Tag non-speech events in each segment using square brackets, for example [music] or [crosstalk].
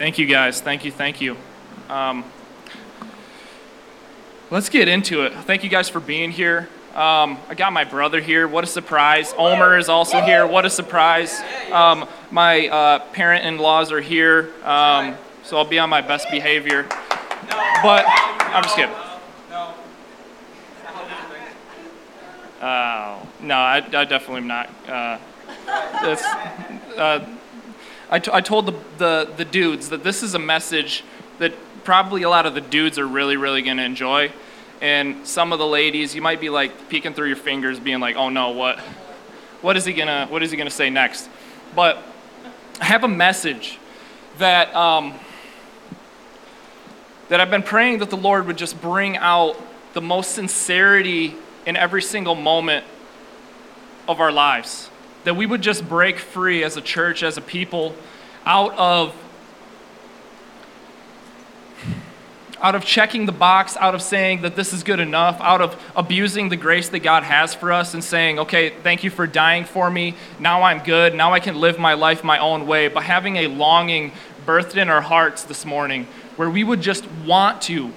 Thank you, guys. Thank you, thank you. Um, let's get into it. Thank you guys for being here. Um, I got my brother here. What a surprise. Omer is also here. What a surprise. Um, my uh, parent in laws are here, um, so I'll be on my best behavior. But I'm just kidding. Oh, no, I, I definitely am not. Uh, uh, I, t- I told the, the, the dudes that this is a message that probably a lot of the dudes are really, really going to enjoy. And some of the ladies, you might be like peeking through your fingers, being like, oh no, what, what is he gonna, what is he gonna say next? But I have a message that, um, that I've been praying that the Lord would just bring out the most sincerity in every single moment of our lives. That we would just break free as a church, as a people, out of out of checking the box, out of saying that this is good enough, out of abusing the grace that God has for us and saying, okay, thank you for dying for me. Now I'm good. Now I can live my life my own way. But having a longing birthed in our hearts this morning where we would just want to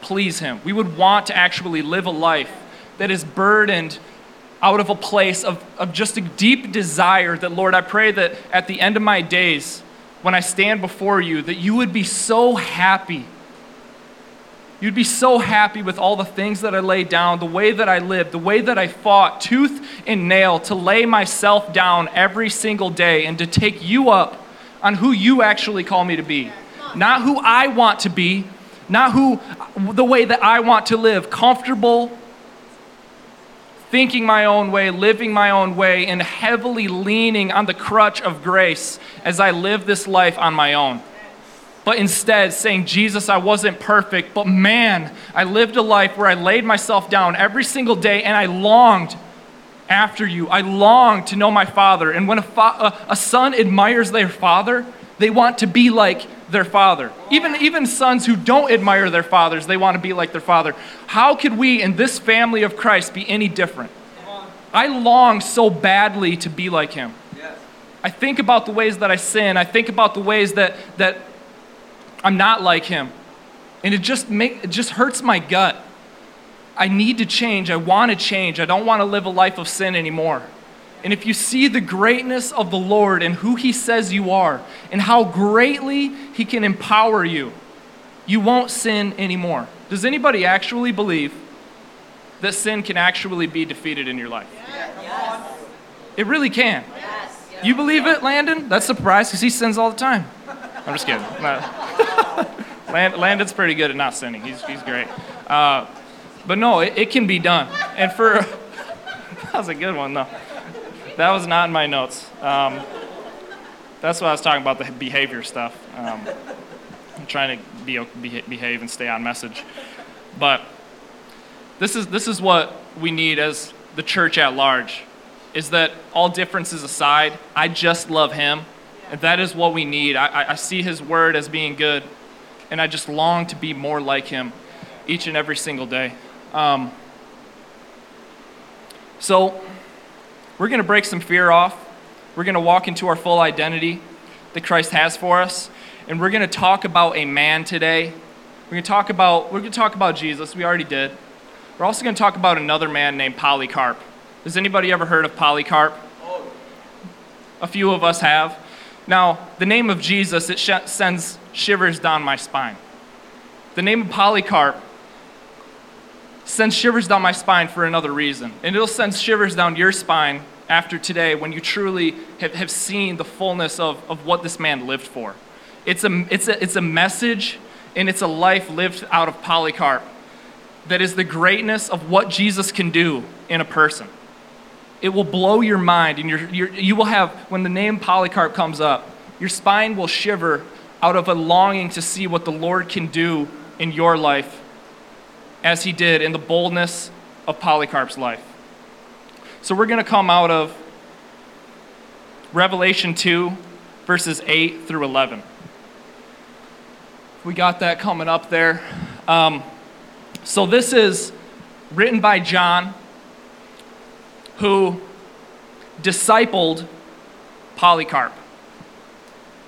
please Him. We would want to actually live a life that is burdened out of a place of, of just a deep desire that, Lord, I pray that at the end of my days, when I stand before you, that you would be so happy You'd be so happy with all the things that I laid down, the way that I lived, the way that I fought tooth and nail to lay myself down every single day and to take you up on who you actually call me to be. Not who I want to be, not who the way that I want to live, comfortable, thinking my own way, living my own way, and heavily leaning on the crutch of grace as I live this life on my own but instead saying, Jesus, I wasn't perfect, but man, I lived a life where I laid myself down every single day and I longed after you. I longed to know my father. And when a, fa- a, a son admires their father, they want to be like their father. Even, even sons who don't admire their fathers, they want to be like their father. How could we in this family of Christ be any different? I long so badly to be like him. I think about the ways that I sin. I think about the ways that, that I'm not like him. And it just, make, it just hurts my gut. I need to change. I want to change. I don't want to live a life of sin anymore. And if you see the greatness of the Lord and who He says you are, and how greatly He can empower you, you won't sin anymore. Does anybody actually believe that sin can actually be defeated in your life? Yes. It really can. Yes. You believe it, Landon? That's a surprise because he sins all the time. I'm just kidding. [laughs] Landon's pretty good at not sinning. He's, he's great. Uh, but no, it, it, can be done. And for, [laughs] that was a good one, though. That was not in my notes. Um, that's what I was talking about, the behavior stuff. Um, I'm trying to be, behave and stay on message. But this is, this is what we need as the church at large, is that all differences aside, I just love him and that is what we need. I, I see His word as being good, and I just long to be more like Him each and every single day. Um, so, we're going to break some fear off. We're going to walk into our full identity that Christ has for us, and we're going to talk about a man today. We're going to talk about we're going to talk about Jesus. We already did. We're also going to talk about another man named Polycarp. Has anybody ever heard of Polycarp? A few of us have. Now, the name of Jesus, it sh- sends shivers down my spine. The name of Polycarp sends shivers down my spine for another reason. And it'll send shivers down your spine after today when you truly have, have seen the fullness of, of what this man lived for. It's a, it's, a, it's a message and it's a life lived out of Polycarp that is the greatness of what Jesus can do in a person it will blow your mind, and you're, you're, you will have, when the name Polycarp comes up, your spine will shiver out of a longing to see what the Lord can do in your life, as he did in the boldness of Polycarp's life. So we're going to come out of Revelation 2, verses 8 through 11. We got that coming up there. Um, so this is written by John who discipled Polycarp.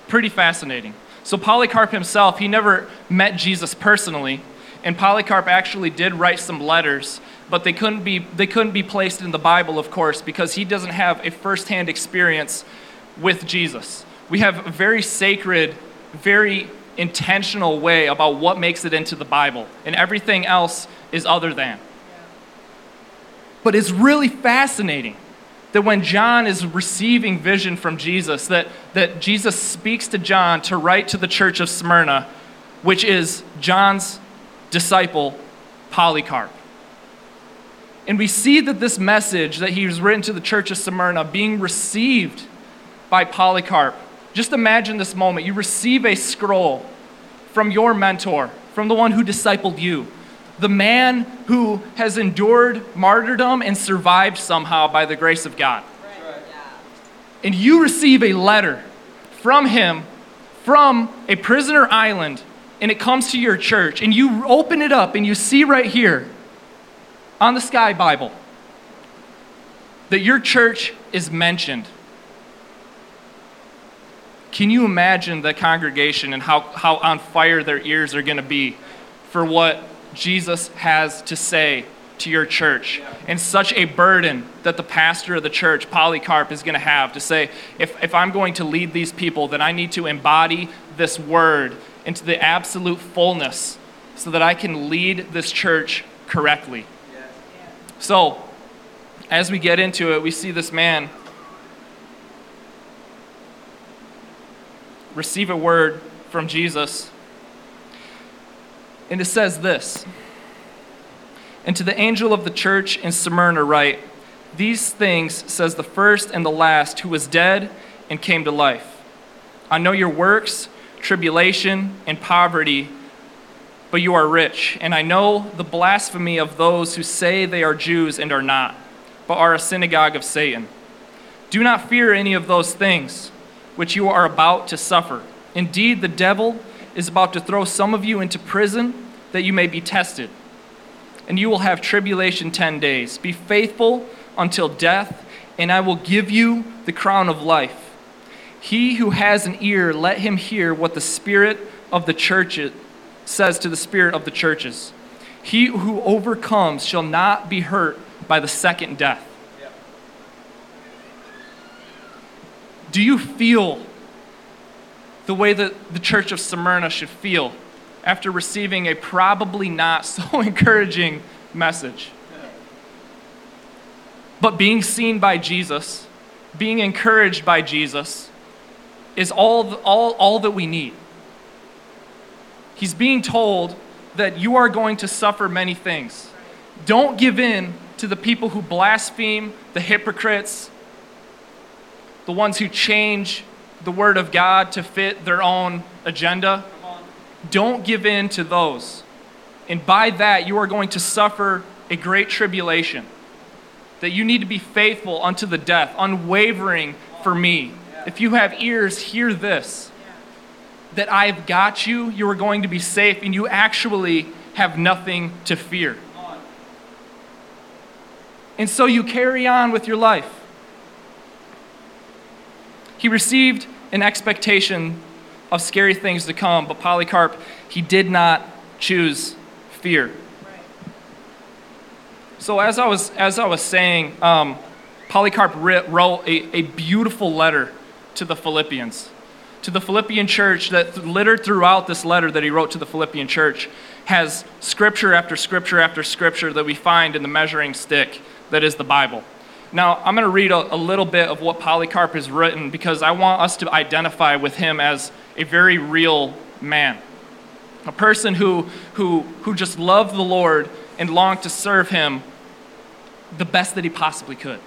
Pretty fascinating. So Polycarp himself, he never met Jesus personally, and Polycarp actually did write some letters, but they couldn't be they couldn't be placed in the Bible, of course, because he doesn't have a firsthand experience with Jesus. We have a very sacred, very intentional way about what makes it into the Bible, and everything else is other than. But it's really fascinating that when John is receiving vision from Jesus, that, that Jesus speaks to John to write to the church of Smyrna, which is John's disciple, Polycarp. And we see that this message that he was written to the church of Smyrna being received by Polycarp. Just imagine this moment. You receive a scroll from your mentor, from the one who discipled you, the man who has endured martyrdom and survived somehow by the grace of God. And you receive a letter from him from a prisoner island, and it comes to your church, and you open it up and you see right here on the Sky Bible that your church is mentioned. Can you imagine the congregation and how, how on fire their ears are going to be for what Jesus has to say to your church and such a burden that the pastor of the church, Polycarp, is going to have to say, if, if I'm going to lead these people, then I need to embody this word into the absolute fullness so that I can lead this church correctly. So, as we get into it, we see this man receive a word from Jesus and it says this And to the angel of the church in Smyrna, write, These things says the first and the last, who was dead and came to life. I know your works, tribulation, and poverty, but you are rich. And I know the blasphemy of those who say they are Jews and are not, but are a synagogue of Satan. Do not fear any of those things which you are about to suffer. Indeed, the devil is about to throw some of you into prison that you may be tested. And you will have tribulation 10 days. Be faithful until death, and I will give you the crown of life. He who has an ear, let him hear what the Spirit of the church says to the Spirit of the churches. He who overcomes shall not be hurt by the second death. Do you feel the way that the church of Smyrna should feel after receiving a probably not so [laughs] encouraging message. But being seen by Jesus, being encouraged by Jesus, is all, all, all that we need. He's being told that you are going to suffer many things. Don't give in to the people who blaspheme, the hypocrites, the ones who change the Word of God to fit their own agenda. Don't give in to those. And by that, you are going to suffer a great tribulation. That you need to be faithful unto the death, unwavering for me. If you have ears, hear this that I've got you, you are going to be safe, and you actually have nothing to fear. And so you carry on with your life. He received an expectation of scary things to come, but Polycarp, he did not choose fear. So as I was as I was saying, um, Polycarp wrote a, a beautiful letter to the Philippians, to the Philippian church. That littered throughout this letter that he wrote to the Philippian church has scripture after scripture after scripture that we find in the measuring stick that is the Bible. Now, I'm going to read a, a, little bit of what Polycarp has written because I want us to identify with him as a very real man. A person who, who, who just loved the Lord and longed to serve him the best that he possibly could.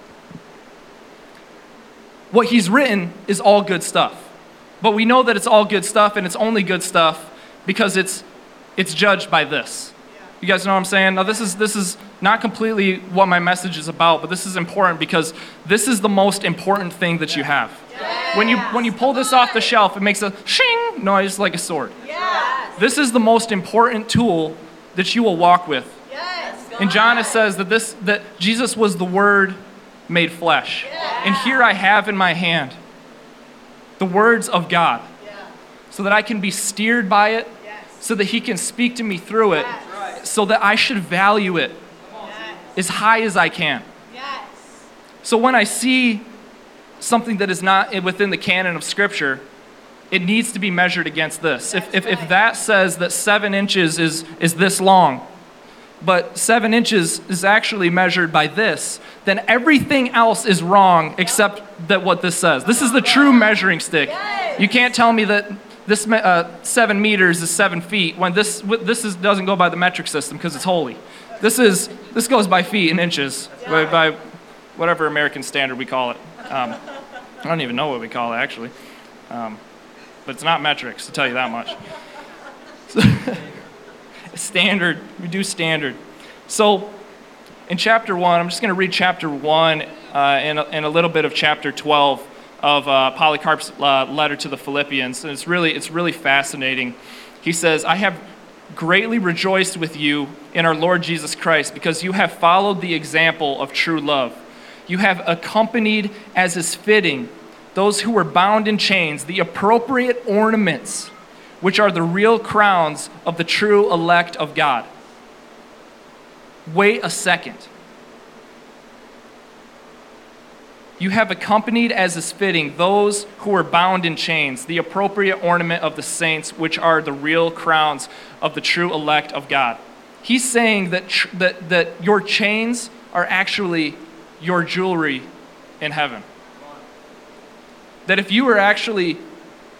What he's written is all good stuff. But we know that it's all good stuff and it's only good stuff because it's, it's judged by this. You guys know what I'm saying? Now, this is, this is not completely what my message is about, but this is important because this is the most important thing that you have. Yes. When, you, when you pull this off the shelf, it makes a shing noise like a sword. Yes. This is the most important tool that you will walk with. Yes. And John it says that, this, that Jesus was the Word made flesh. And here I have in my hand the words of God. so that I can be steered by it, so that He can speak to me through it, so that I should value it as high as I can. So when I see something that is not within the canon of Scripture, it needs to be measured against this. If, if, if that says that seven inches is, is this long, but seven inches is actually measured by this, then everything else is wrong except that what this says. This is the true measuring stick. You can't tell me that this uh, seven meters is seven feet when this, this is, doesn't go by the metric system because it's holy. This, is, this goes by feet and inches, by, by whatever American standard we call it. Um, I don't even know what we call it, actually. Um, but it's not metrics, to tell you that much. [laughs] standard, we do standard. So, in chapter 1, I'm just going to read chapter 1 uh, and, and, a little bit of chapter 12 of uh, Polycarp's uh, letter to the Philippians. And it's really, it's really fascinating. He says, I have greatly rejoiced with you in our Lord Jesus Christ because you have followed the example of true love. You have accompanied, as is fitting, those who were bound in chains, the appropriate ornaments, which are the real crowns of the true elect of God. Wait a second. You have accompanied, as is fitting, those who were bound in chains, the appropriate ornament of the saints, which are the real crowns of the true elect of God. He's saying that, tr- that, that your chains are actually your jewelry in heaven. That if you were actually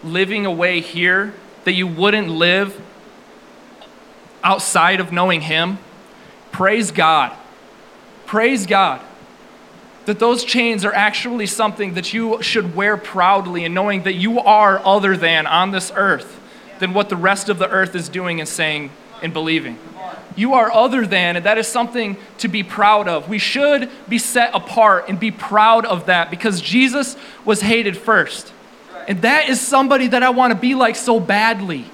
living away here that you wouldn't live outside of knowing Him, praise God. Praise God that those chains are actually something that you should wear proudly and knowing that you are other than on this earth than what the rest of the earth is doing and saying and believing. You are other than, and that is something to be proud of. We should be set apart and be proud of that because Jesus was hated first. And that is somebody that I want to be like so badly.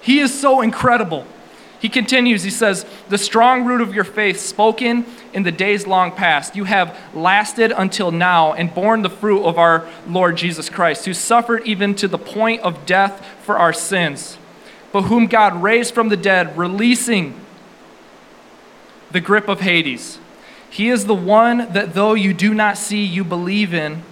He is so incredible. He continues, he says, The strong root of your faith, spoken in the days long past, you have lasted until now and borne the fruit of our Lord Jesus Christ, who suffered even to the point of death for our sins, but whom God raised from the dead, releasing the grip of Hades. He is the one that though you do not see, you believe in,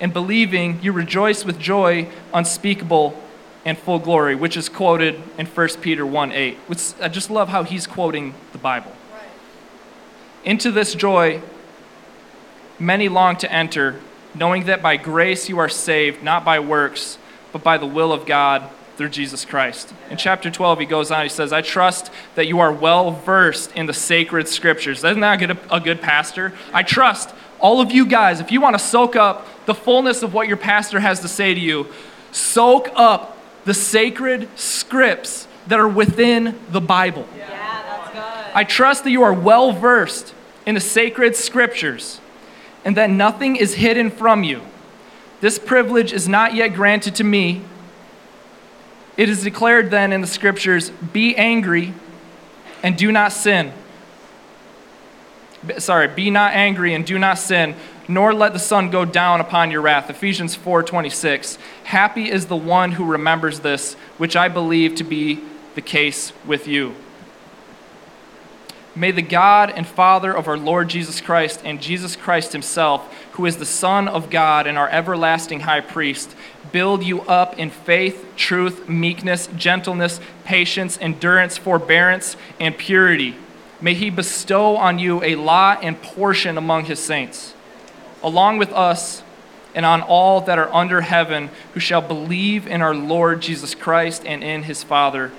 and believing, you rejoice with joy unspeakable and full glory, which is quoted in 1 Peter 1 8. Which I just love how he's quoting the Bible. Right. Into this joy, many long to enter, knowing that by grace you are saved, not by works, but by the will of God through Jesus Christ. In chapter 12, he goes on, he says, I trust that you are well versed in the sacred scriptures. Doesn't that get a, a good pastor? I trust all of you guys, if you want to soak up the fullness of what your pastor has to say to you, soak up the sacred scripts that are within the Bible. Yeah, that's good. I trust that you are well versed in the sacred scriptures and that nothing is hidden from you. This privilege is not yet granted to me it is declared then in the scriptures be angry and do not sin. Sorry, be not angry and do not sin, nor let the sun go down upon your wrath. Ephesians 4:26. Happy is the one who remembers this, which I believe to be the case with you. May the God and Father of our Lord Jesus Christ and Jesus Christ himself, who is the Son of God and our everlasting high priest, build you up in faith, truth, meekness, gentleness, patience, endurance, forbearance, and purity. May he bestow on you a lot and portion among his saints, along with us and on all that are under heaven who shall believe in our Lord Jesus Christ and in his Father,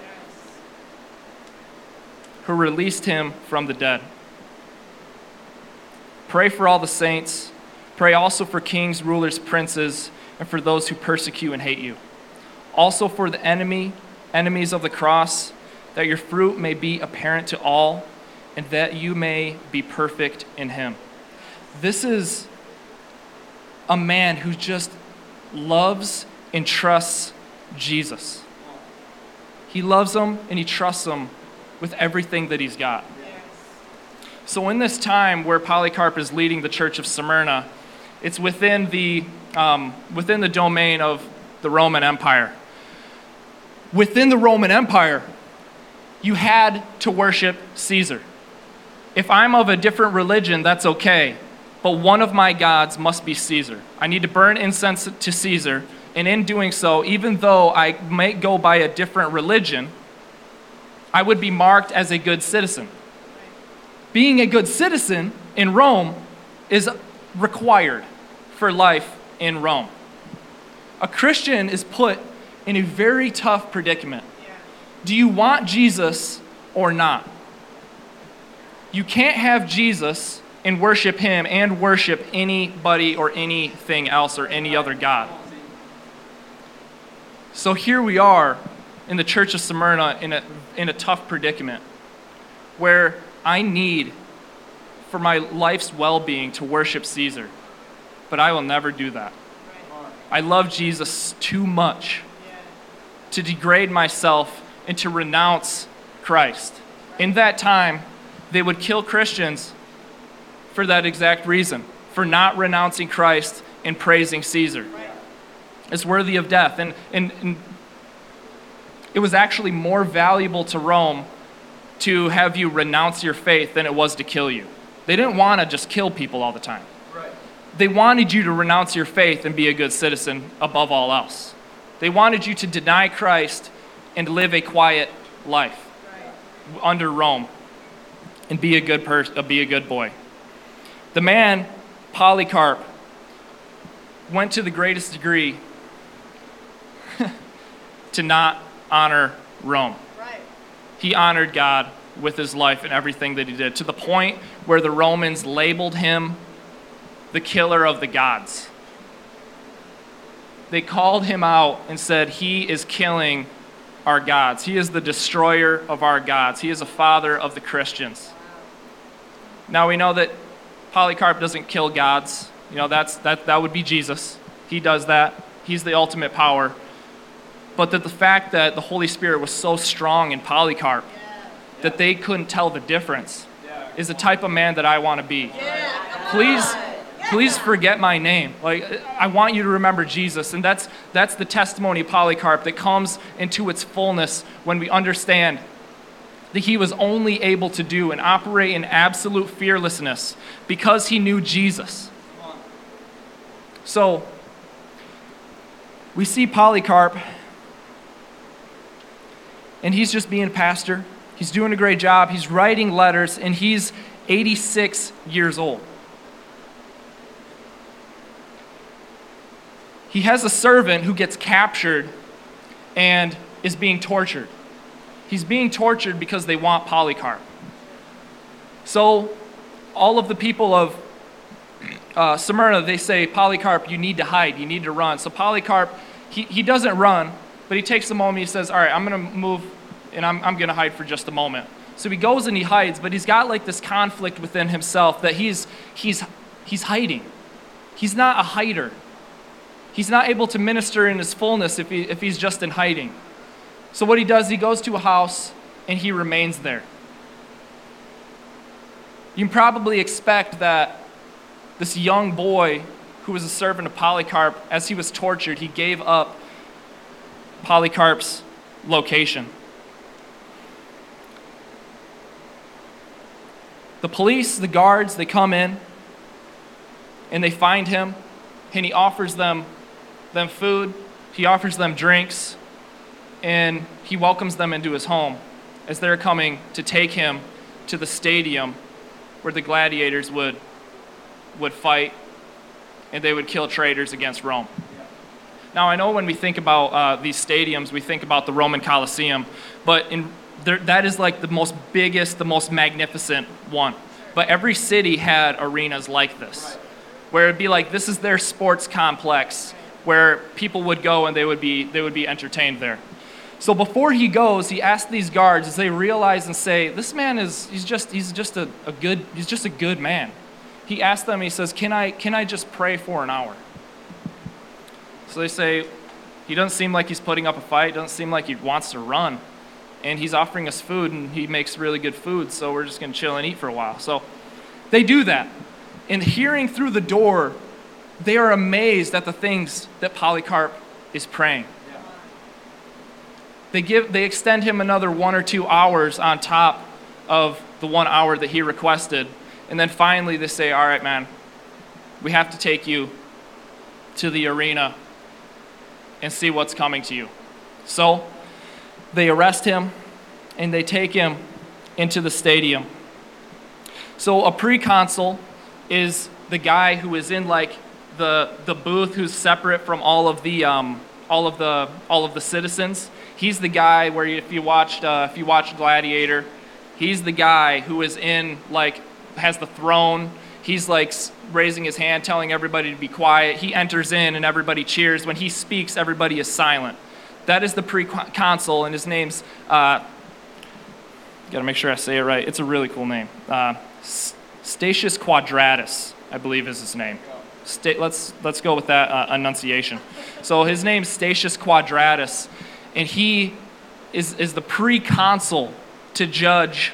who released him from the dead. Pray for all the saints. Pray also for kings, rulers, princes and for those who persecute and hate you. Also for the enemy, enemies of the cross, that your fruit may be apparent to all, and that you may be perfect in him. This is a man who just loves and trusts Jesus. He loves him and he trusts him with everything that he's got. So, in this time where Polycarp is leading the church of Smyrna, it's within the um, within the domain of the Roman Empire. within the Roman Empire, you had to worship Caesar. If I'm of a different religion, that's okay, but one of my gods must be Caesar. I need to burn incense to Caesar, and in doing so, even though I may go by a different religion, I would be marked as a good citizen. Being a good citizen in Rome is required for life in Rome. A Christian is put in a very tough predicament. Do you want Jesus or not? You can't have Jesus and worship him and worship anybody or anything else or any other God. So here we are in the church of Smyrna in a, in a tough predicament where I need for my life's well being to worship Caesar, but I will never do that. I love Jesus too much to degrade myself and to renounce Christ. In that time, they would kill Christians for that exact reason, for not renouncing Christ and praising Caesar. It's worthy of death. And, and, and it was actually more valuable to Rome to have you renounce your faith than it was to kill you. They didn't want to just kill people all the time. They wanted you to renounce your faith and be a good citizen above all else. They wanted you to deny Christ and live a quiet life right. under Rome and be a good person, uh, be a good boy. The man Polycarp went to the greatest degree [laughs] to not honor Rome. Right. He honored God with his life and everything that he did to the point where the Romans labeled him the killer of the gods. They called him out and said, He is killing our gods. He is the destroyer of our gods. He is a father of the Christians. Now we know that Polycarp doesn't kill gods. You know, that's, that, that would be Jesus. He does that. He's the ultimate power. But that the fact that the Holy Spirit was so strong in Polycarp that they couldn't tell the difference is the type of man that I want to be. Please, please forget my name. Like I want you to remember Jesus, and that's that's the testimony of Polycarp that comes into its fullness when we understand that he was only able to do and operate in absolute fearlessness because he knew Jesus. So we see Polycarp, and he's just being a pastor. He's doing a great job. He's writing letters, and he's 86 years old. He has a servant who gets captured and is being tortured. He's being tortured because they want Polycarp. So, all of the people of uh, Smyrna, they say, Polycarp, you need to hide, you need to run. So, Polycarp, he, he doesn't run, but he takes a moment, he says, All right, I'm going to move and I'm, I'm going to hide for just a moment. So he goes and he hides, but he's got like this conflict within himself that he's, he's, he's hiding. He's not a hider. He's not able to minister in his fullness if, he, if he's just in hiding. So what he does, he goes to a house and he remains there. You can probably expect that this young boy who was a servant of Polycarp, as he was tortured, he gave up Polycarp's location. The police, the guards, they come in and they find him and he offers them them food, he offers them drinks, and he welcomes them into his home as they're coming to take him to the stadium where the gladiators would would fight and they would kill traitors against Rome. Now, I know when we think about uh, these stadiums, we think about the Roman Colosseum, but in there, that is like the most biggest, the most magnificent one. But every city had arenas like this, where it'd be like this is their sports complex, where people would go and they would be they would be entertained there. So before he goes, he asks these guards as they realize and say, "This man is he's just he's just a, a good he's just a good man." He asks them, he says, "Can I can I just pray for an hour?" So they say, "He doesn't seem like he's putting up a fight. Doesn't seem like he wants to run." and he's offering us food and he makes really good food so we're just to chill and eat for a while so they do that and hearing through the door they are amazed at the things that polycarp is praying They, give, they extend him another one or two hours on top of the one hour that he requested. And then finally, they say, All right, man, we have to take you to the arena and see what's coming to you. So they arrest him and they take him into the stadium. So a pre-consul is the guy who is in like the the booth who's separate from all of the um, all of the all of the citizens. He's the guy where if you watched uh, if you watched Gladiator, he's the guy who is in like has the throne. He's like raising his hand, telling everybody to be quiet. He enters in and everybody cheers. When he speaks, everybody is silent. That is the pre-consul, and his name's. Uh, Got to make sure I say it right. It's a really cool name. Uh, Statius Quadratus, I believe, is his name. Sta- let's let's go with that uh, enunciation. So his name's Statius Quadratus, and he is is the pre-consul to judge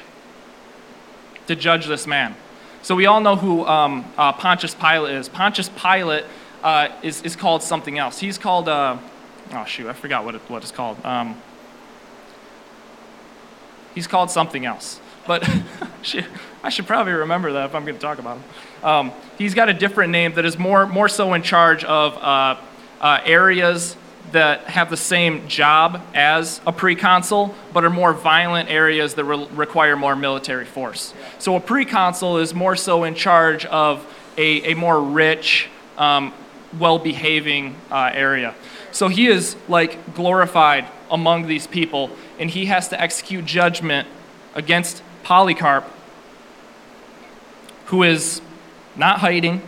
to judge this man. So we all know who um, uh, Pontius Pilate is. Pontius Pilate uh, is, is called something else. He's called, uh, oh shoot, I forgot what, it, what it's called. Um, he's called something else. But [laughs] I should probably remember that if I'm going to talk about him. Um, he's got a different name that is more, more so in charge of uh, uh, areas that have the same job as a pre-consul, but are more violent areas that re- require more military force. So a pre-consul is more so in charge of a, a more rich, um, well-behaving uh, area. So he is like glorified among these people, and he has to execute judgment against Polycarp, who is not hiding.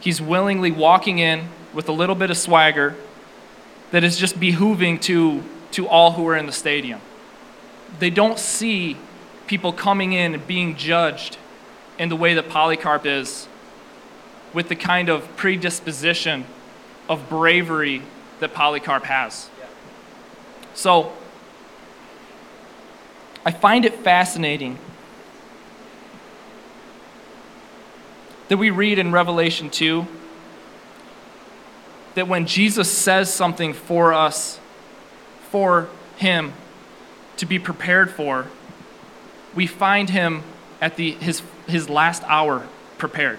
He's willingly walking in with a little bit of swagger that is just behooving to, to all who are in the stadium. They don't see people coming in and being judged in the way that Polycarp is, with the kind of predisposition of bravery that Polycarp has. So, I find it fascinating that we read in Revelation 2 that when Jesus says something for us, for him to be prepared for, we find him at the, his, his last hour prepared.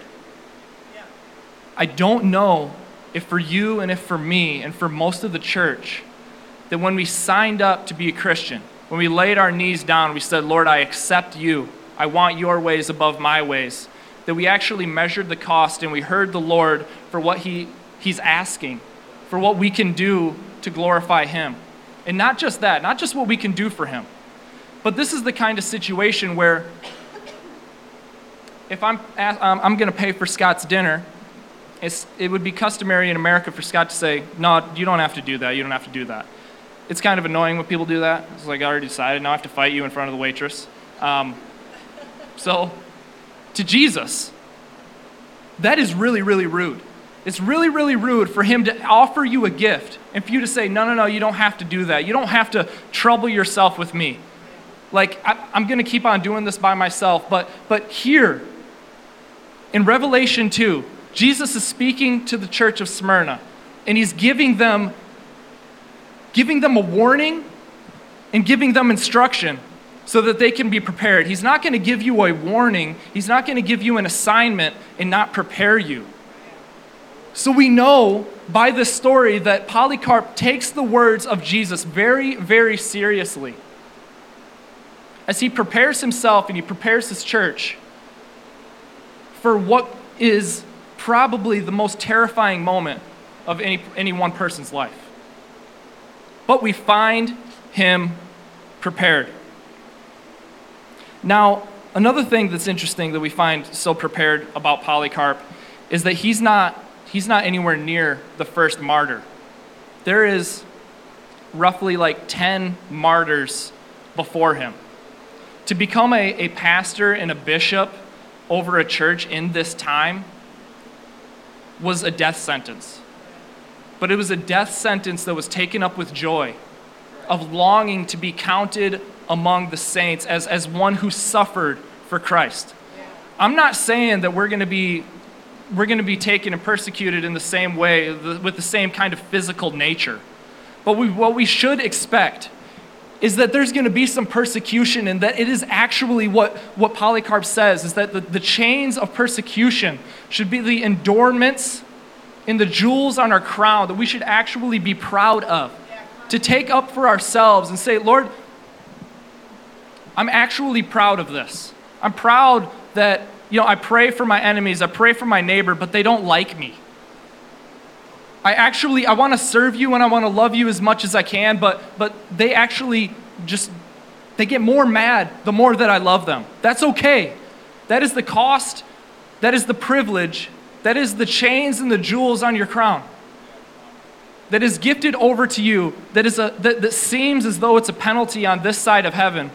I don't know if for you and if for me and for most of the church, that when we signed up to be a Christian, when we laid our knees down, we said, Lord, I accept you. I want your ways above my ways. That we actually measured the cost and we heard the Lord for what he He's asking for what we can do to glorify Him. And not just that, not just what we can do for Him, but this is the kind of situation where if I'm, um, I'm going to pay for Scott's dinner, it would be customary in America for Scott to say, No, you don't have to do that. You don't have to do that. It's kind of annoying when people do that. It's like, I already decided. Now I have to fight you in front of the waitress. Um, so, to Jesus, that is really, really rude. It's really, really rude for him to offer you a gift and for you to say, no, no, no, you don't have to do that. You don't have to trouble yourself with me. Like, I, am going to keep on doing this by myself. But, but here, in Revelation 2, Jesus is speaking to the church of Smyrna, and he's giving them, giving them a warning and giving them instruction so that they can be prepared. He's not going to give you a warning, he's not going to give you an assignment and not prepare you. So we know by this story that Polycarp takes the words of Jesus very, very seriously. As he prepares himself and he prepares his church for what is probably the most terrifying moment of any, any one person's life. But we find him prepared. Now, another thing that's interesting that we find so prepared about Polycarp is that he's not he's not anywhere near the first martyr. There is roughly like 10 martyrs before him. To become a, a pastor and a bishop over a church in this time was a death sentence. But it was a death sentence that was taken up with joy, of longing to be counted among the saints as, as one who suffered for Christ. I'm not saying that we're going to be we're going to be taken and persecuted in the same way, with the same kind of physical nature. But we, what we should expect is that there's going to be some persecution and that it is actually what, what Polycarp says is that the, the chains of persecution should be the adornments and the jewels on our crown that we should actually be proud of. To take up for ourselves and say, Lord, I'm actually proud of this. I'm proud that, you know, I pray for my enemies, I pray for my neighbor, but they don't like me. I actually I want to serve you and I want to love you as much as I can, but but they actually just they get more mad the more that I love them. That's okay. That is the cost. That is the privilege. That is the chains and the jewels on your crown. That is gifted over to you. That is a that, that seems as though it's a penalty on this side of heaven.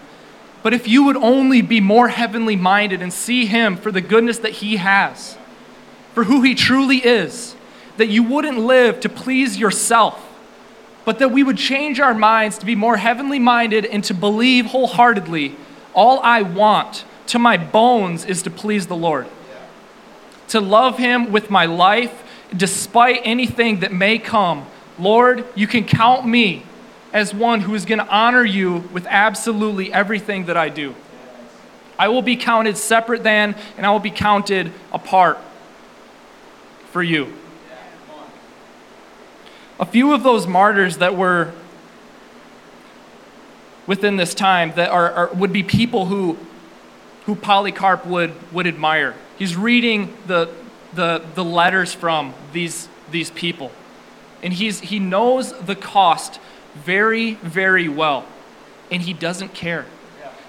But if you would only be more heavenly minded and see him for the goodness that he has, for who he truly is, that you wouldn't live to please yourself, but that we would change our minds to be more heavenly minded and to believe wholeheartedly all I want to my bones is to please the Lord. To love Him with my life despite anything that may come. Lord, you can count me as one who is going to honor you with absolutely everything that I do. I will be counted separate than, and I will be counted apart for you a few of those martyrs that were within this time that are, are, would be people who, who Polycarp would, would admire. He's reading the, the, the letters from these, these people, and he's, he knows the cost very, very well, and he doesn't care.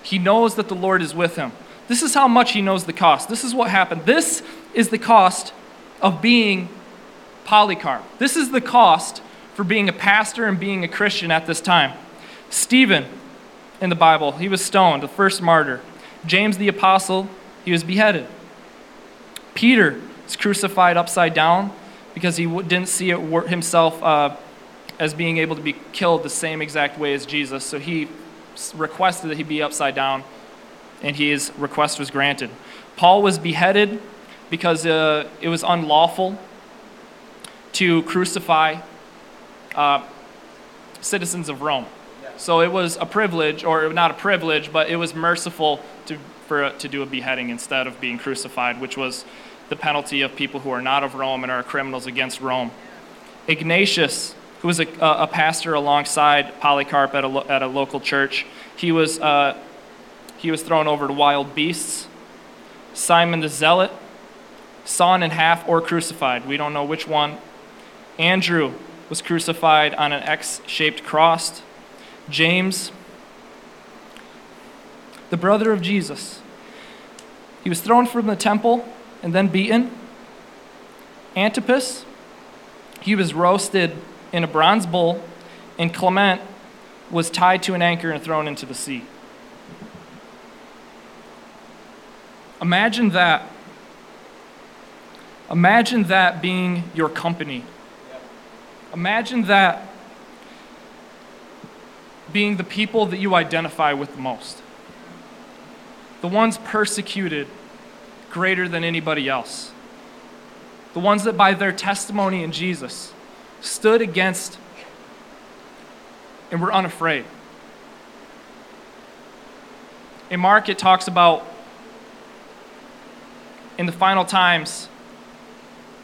He knows that the Lord is with him. This is how much he knows the cost. This is what happened. This is the cost of being Polycarp. This is the cost for being a pastor and being a Christian at this time. Stephen in the Bible, he was stoned, the first martyr. James the apostle, he was beheaded. Peter was crucified upside down because he didn't see it himself uh, as being able to be killed the same exact way as Jesus. So he requested that he be upside down, and his request was granted. Paul was beheaded because uh, it was unlawful to crucify uh, citizens of Rome. So it was a privilege, or not a privilege, but it was merciful to, for, to do a beheading instead of being crucified, which was the penalty of people who are not of Rome and are criminals against Rome. Ignatius, who was a, a pastor alongside Polycarp at a, at a local church, he was, uh, he was thrown over to wild beasts. Simon the Zealot, sawn in half or crucified. We don't know which one. Andrew was crucified on an X shaped cross. James, the brother of Jesus, he was thrown from the temple and then beaten. Antipas, he was roasted in a bronze bull, and Clement was tied to an anchor and thrown into the sea. Imagine that. Imagine that being your company Imagine that being the people that you identify with the most, the ones persecuted greater than anybody else, the ones that by their testimony in Jesus stood against and were unafraid. In Mark, it talks about in the final times,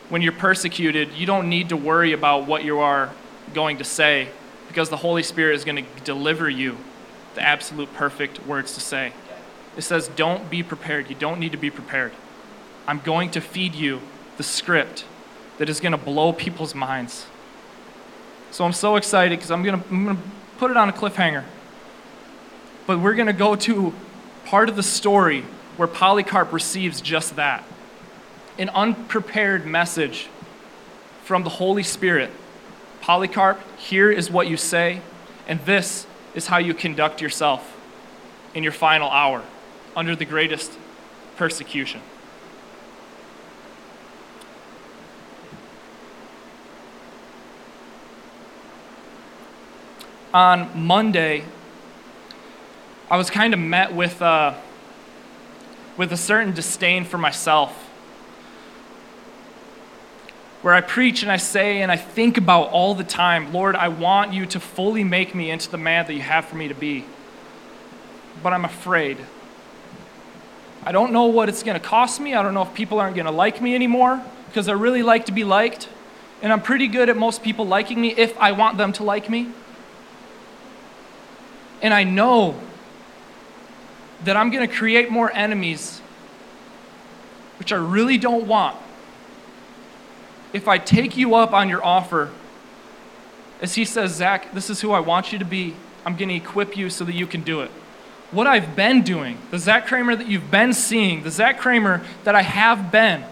when you're persecuted, you don't need to worry about what you are going to say because the Holy Spirit is going to deliver you the absolute perfect words to say. It says, Don't be prepared. You don't need to be prepared. I'm going to feed you the script that is going to blow people's minds. So I'm so excited because I'm going to put it on a cliffhanger. But we're going to go to part of the story where Polycarp receives just that an unprepared message from the Holy Spirit. Polycarp, here is what you say, and this is how you conduct yourself in your final hour under the greatest persecution. On Monday, I was kind of met with, uh, with a certain disdain for myself where I preach and I say and I think about all the time, Lord, I want you to fully make me into the man that you have for me to be. But I'm afraid. I don't know what it's going to cost me. I don't know if people aren't going to like me anymore because I really like to be liked. And I'm pretty good at most people liking me if I want them to like me. And I know that I'm going to create more enemies, which I really don't want if I take you up on your offer, as he says, Zach, this is who I want you to be, I'm going to equip you so that you can do it. What I've been doing, the Zach Cramer that you've been seeing, the Zach Cramer that I have been,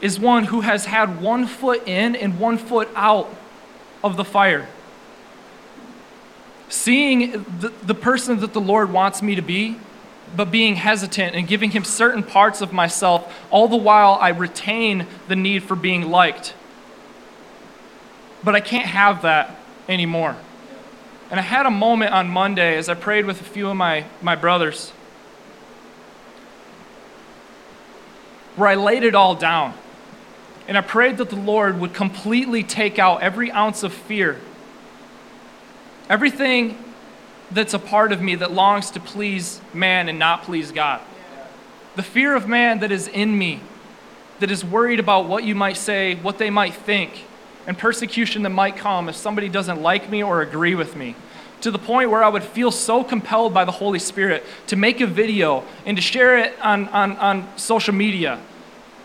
is one who has had one foot in and one foot out of the fire. Seeing the, the person that the Lord wants me to be, but being hesitant and giving him certain parts of myself, all the while I retain the need for being liked. But I can't have that anymore. And I had a moment on Monday as I prayed with a few of my, my brothers where I laid it all down. And I prayed that the Lord would completely take out every ounce of fear, everything that's a part of me that longs to please man and not please God. The fear of man that is in me, that is worried about what you might say, what they might think, and persecution that might come if somebody doesn't like me or agree with me. To the point where I would feel so compelled by the Holy Spirit to make a video and to share it on, on, on social media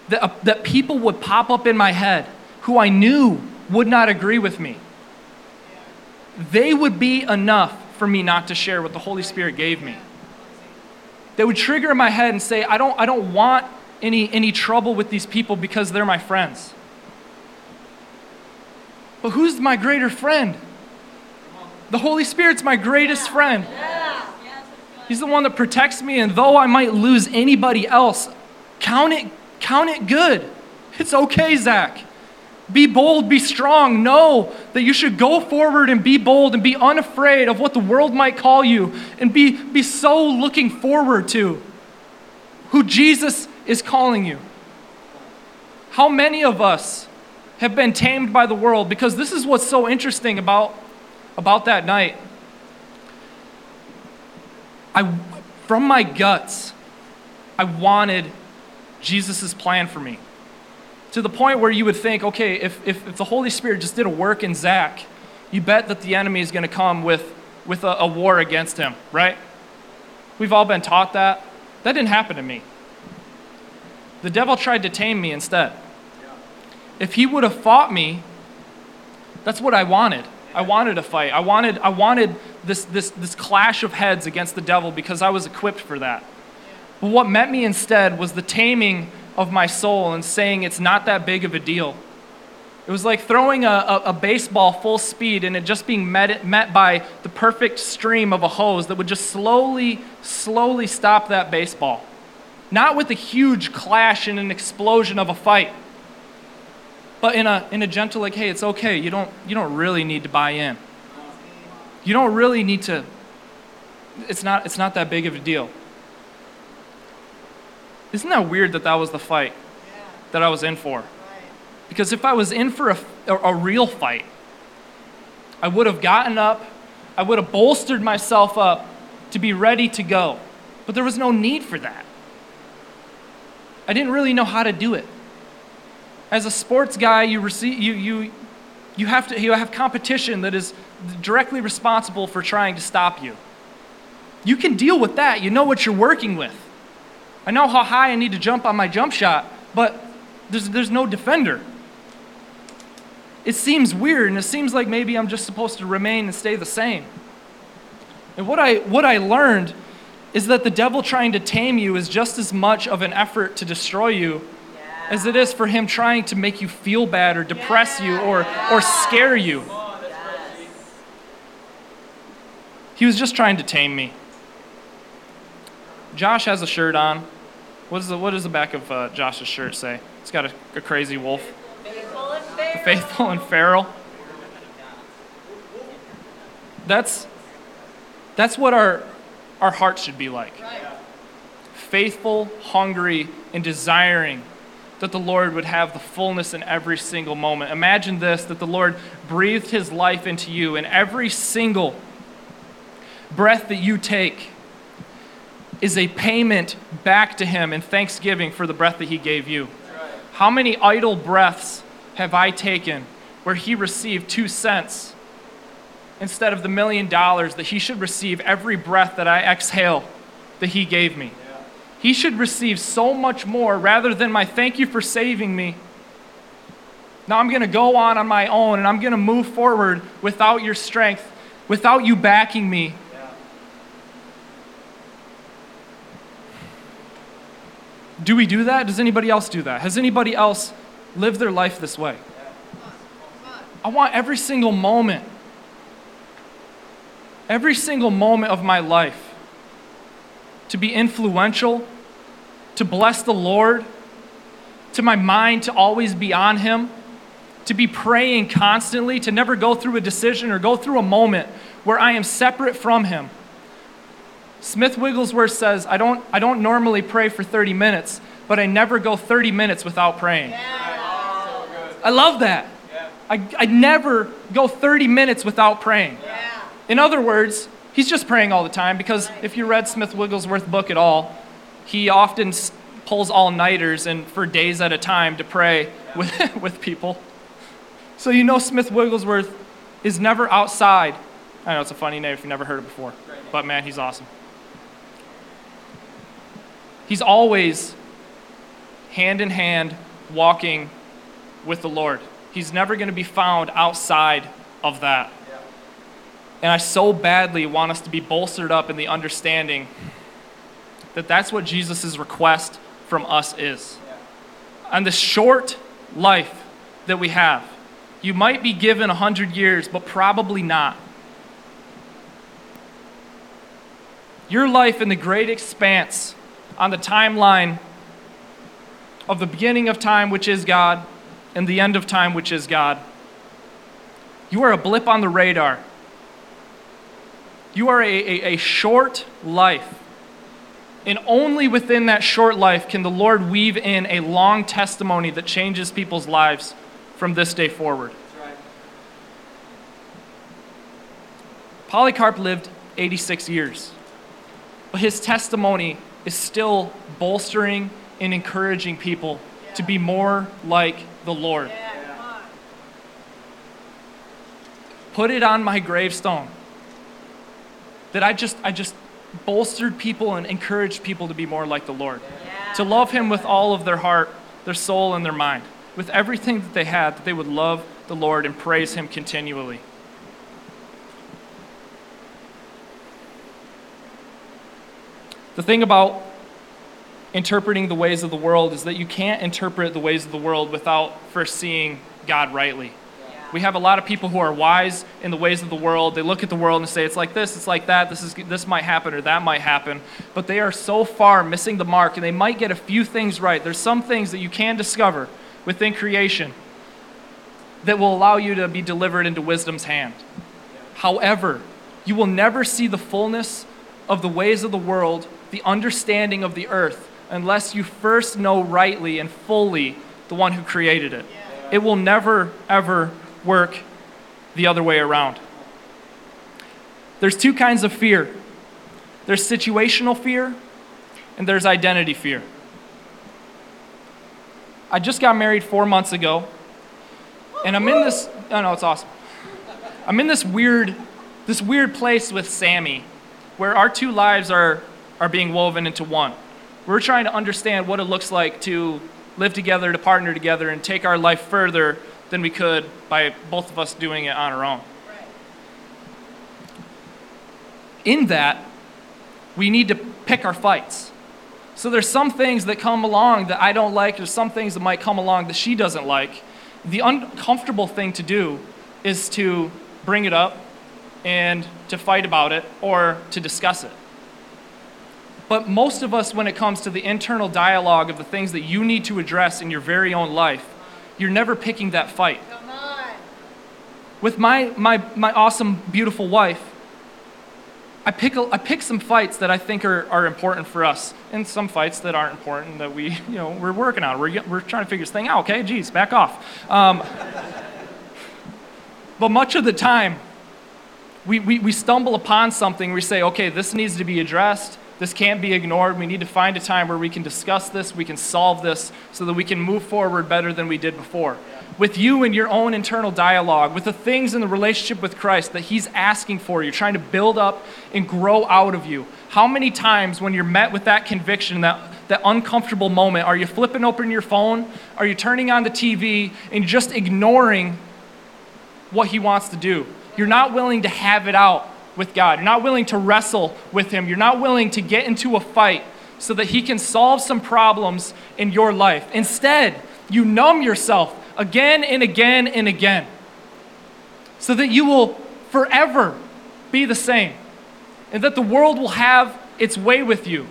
that, uh, that people would pop up in my head who I knew would not agree with me. They would be enough for me not to share what the Holy Spirit gave me. They would trigger in my head and say, I don't, I don't want any, any trouble with these people because they're my friends. But who's my greater friend? The Holy Spirit's my greatest friend. He's the one that protects me, and though I might lose anybody else, count it, count it good. It's okay, Zach. Be bold, be strong. Know that you should go forward and be bold and be unafraid of what the world might call you and be, be so looking forward to who Jesus is calling you. How many of us have been tamed by the world? Because this is what's so interesting about, about that night. I, from my guts, I wanted Jesus' plan for me to the point where you would think, okay, if, if, if the Holy Spirit just did a work in Zach, you bet that the enemy is going to come with, with a, a war against him, right? We've all been taught that. That didn't happen to me. The devil tried to tame me instead. If he would have fought me, that's what I wanted. I wanted a fight. I wanted, I wanted this, this, this clash of heads against the devil because I was equipped for that. But what met me instead was the taming of my soul and saying it's not that big of a deal. It was like throwing a, a, a, baseball full speed and it just being met, met by the perfect stream of a hose that would just slowly, slowly stop that baseball. Not with a huge clash and an explosion of a fight, but in a, in a gentle, like, hey, it's okay. You don't, you don't really need to buy in. You don't really need to, it's not, it's not that big of a deal. Isn't that weird that that was the fight yeah. that I was in for? Right. Because if I was in for a, a, a real fight, I would have gotten up, I would have bolstered myself up to be ready to go. But there was no need for that. I didn't really know how to do it. As a sports guy, you, receive, you, you, you, have to, you have competition that is directly responsible for trying to stop you. You can deal with that. You know what you're working with. I know how high I need to jump on my jump shot, but there's, there's no defender. It seems weird, and it seems like maybe I'm just supposed to remain and stay the same. And what I, what I learned is that the devil trying to tame you is just as much of an effort to destroy you yeah. as it is for him trying to make you feel bad or depress yeah. you or, or scare you. He was just trying to tame me. Josh has a shirt on. What, is the, what does the back of uh, Josh's shirt say? It's got a, a crazy wolf. Faithful and feral. That's, that's what our, our hearts should be like. Faithful, hungry, and desiring that the Lord would have the fullness in every single moment. Imagine this that the Lord breathed his life into you, and every single breath that you take is a payment back to him in thanksgiving for the breath that he gave you. How many idle breaths have I taken where he received two cents instead of the million dollars that he should receive every breath that I exhale that he gave me? He should receive so much more rather than my thank you for saving me. Now I'm going to go on on my own and I'm going to move forward without your strength, without you backing me. Do we do that? Does anybody else do that? Has anybody else lived their life this way? I want every single moment, every single moment of my life to be influential, to bless the Lord, to my mind to always be on Him, to be praying constantly, to never go through a decision or go through a moment where I am separate from Him. Smith Wigglesworth says, I don't, I don't normally pray for 30 minutes, but I never go 30 minutes without praying. Yeah. I love that. Yeah. I, I never go 30 minutes without praying. Yeah. In other words, he's just praying all the time because if you read Smith Wigglesworth's book at all, he often pulls all nighters and for days at a time to pray with, [laughs] with people. So you know Smith Wigglesworth is never outside. I know it's a funny name if you've never heard it before, but man, he's awesome. He's always hand in hand walking with the Lord. He's never going to be found outside of that. And I so badly want us to be bolstered up in the understanding that that's what Jesus' request from us is. On the short life that we have, you might be given 100 years, but probably not. Your life in the great expanse on the timeline of the beginning of time, which is God, and the end of time, which is God. You are a blip on the radar. You are a, a, a short life. And only within that short life can the Lord weave in a long testimony that changes people's lives from this day forward. Right. Polycarp lived 86 years, but his testimony is still bolstering and encouraging people yeah. to be more like the Lord. Yeah, Put it on my gravestone that I just I just bolstered people and encouraged people to be more like the Lord. Yeah. To love him with all of their heart, their soul and their mind. With everything that they had, that they would love the Lord and praise him continually. The thing about interpreting the ways of the world is that you can't interpret the ways of the world without first seeing God rightly. We have a lot of people who are wise in the ways of the world. They look at the world and say, it's like this, it's like that, this, is, this might happen or that might happen. But they are so far missing the mark, and they might get a few things right. There's some things that you can discover within creation that will allow you to be delivered into wisdom's hand. However, you will never see the fullness of the ways of the world the understanding of the earth unless you first know rightly and fully the one who created it. It will never, ever work the other way around. There's two kinds of fear there's situational fear, and there's identity fear. I just got married four months ago, and I'm in this. Oh no, it's awesome. I'm in this weird, this weird place with Sammy, where our two lives are are being woven into one. We're trying to understand what it looks like to live together, to partner together, and take our life further than we could by both of us doing it on our own. In that, we need to pick our fights. So there's some things that come along that I don't like, there's some things that might come along that she doesn't like. The uncomfortable thing to do is to bring it up and to fight about it or to discuss it. But most of us, when it comes to the internal dialogue of the things that you need to address in your very own life, you're never picking that fight. With my, my, my awesome, beautiful wife, I pick, a, I pick some fights that I think are, are important for us, and some fights that aren't important that we, you know, we're working on. We're, we're trying to figure this thing out, okay? Geez, back off. Um, but much of the time, we, we, we stumble upon something, we say, okay, this needs to be addressed. This can't be ignored. We need to find a time where we can discuss this, we can solve this, so that we can move forward better than we did before. With you and your own internal dialogue, with the things in the relationship with Christ that He's asking for you, trying to build up and grow out of you. How many times, when you're met with that conviction, that, that uncomfortable moment, are you flipping open your phone? Are you turning on the TV and just ignoring what He wants to do? You're not willing to have it out with God. You're not willing to wrestle with Him. You're not willing to get into a fight so that He can solve some problems in your life. Instead, you numb yourself again and again and again so that you will forever be the same and that the world will have its way with you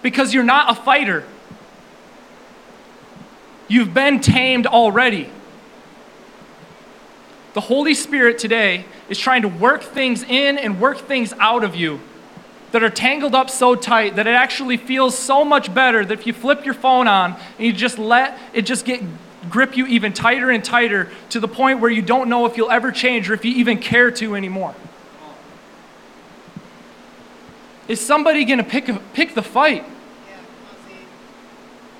because you're not a fighter. You've been tamed already. The Holy Spirit today is trying to work things in and work things out of you that are tangled up so tight that it actually feels so much better that if you flip your phone on and you just let it just get grip you even tighter and tighter to the point where you don't know if you'll ever change or if you even care to anymore. Is somebody going to pick, a, pick the fight?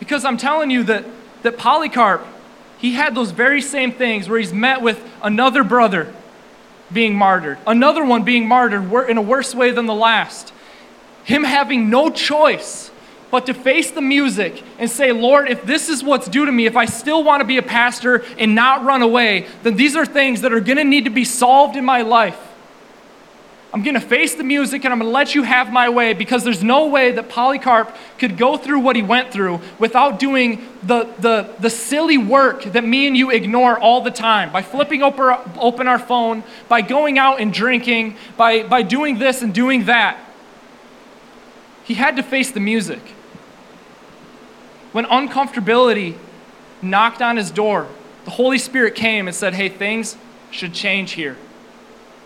Because I'm telling you that, that Polycarp, he had those very same things where he's met with another brother being martyred, another one being martyred in a worse way than the last. Him having no choice but to face the music and say, Lord, if this is what's due to me, if I still want to be a pastor and not run away, then these are things that are going to need to be solved in my life. I'm going to face the music and I'm going to let you have my way because there's no way that Polycarp could go through what he went through without doing the, the, the silly work that me and you ignore all the time by flipping open, open our phone, by going out and drinking, by, by doing this and doing that. He had to face the music. When uncomfortability knocked on his door, the Holy Spirit came and said, Hey, things should change here.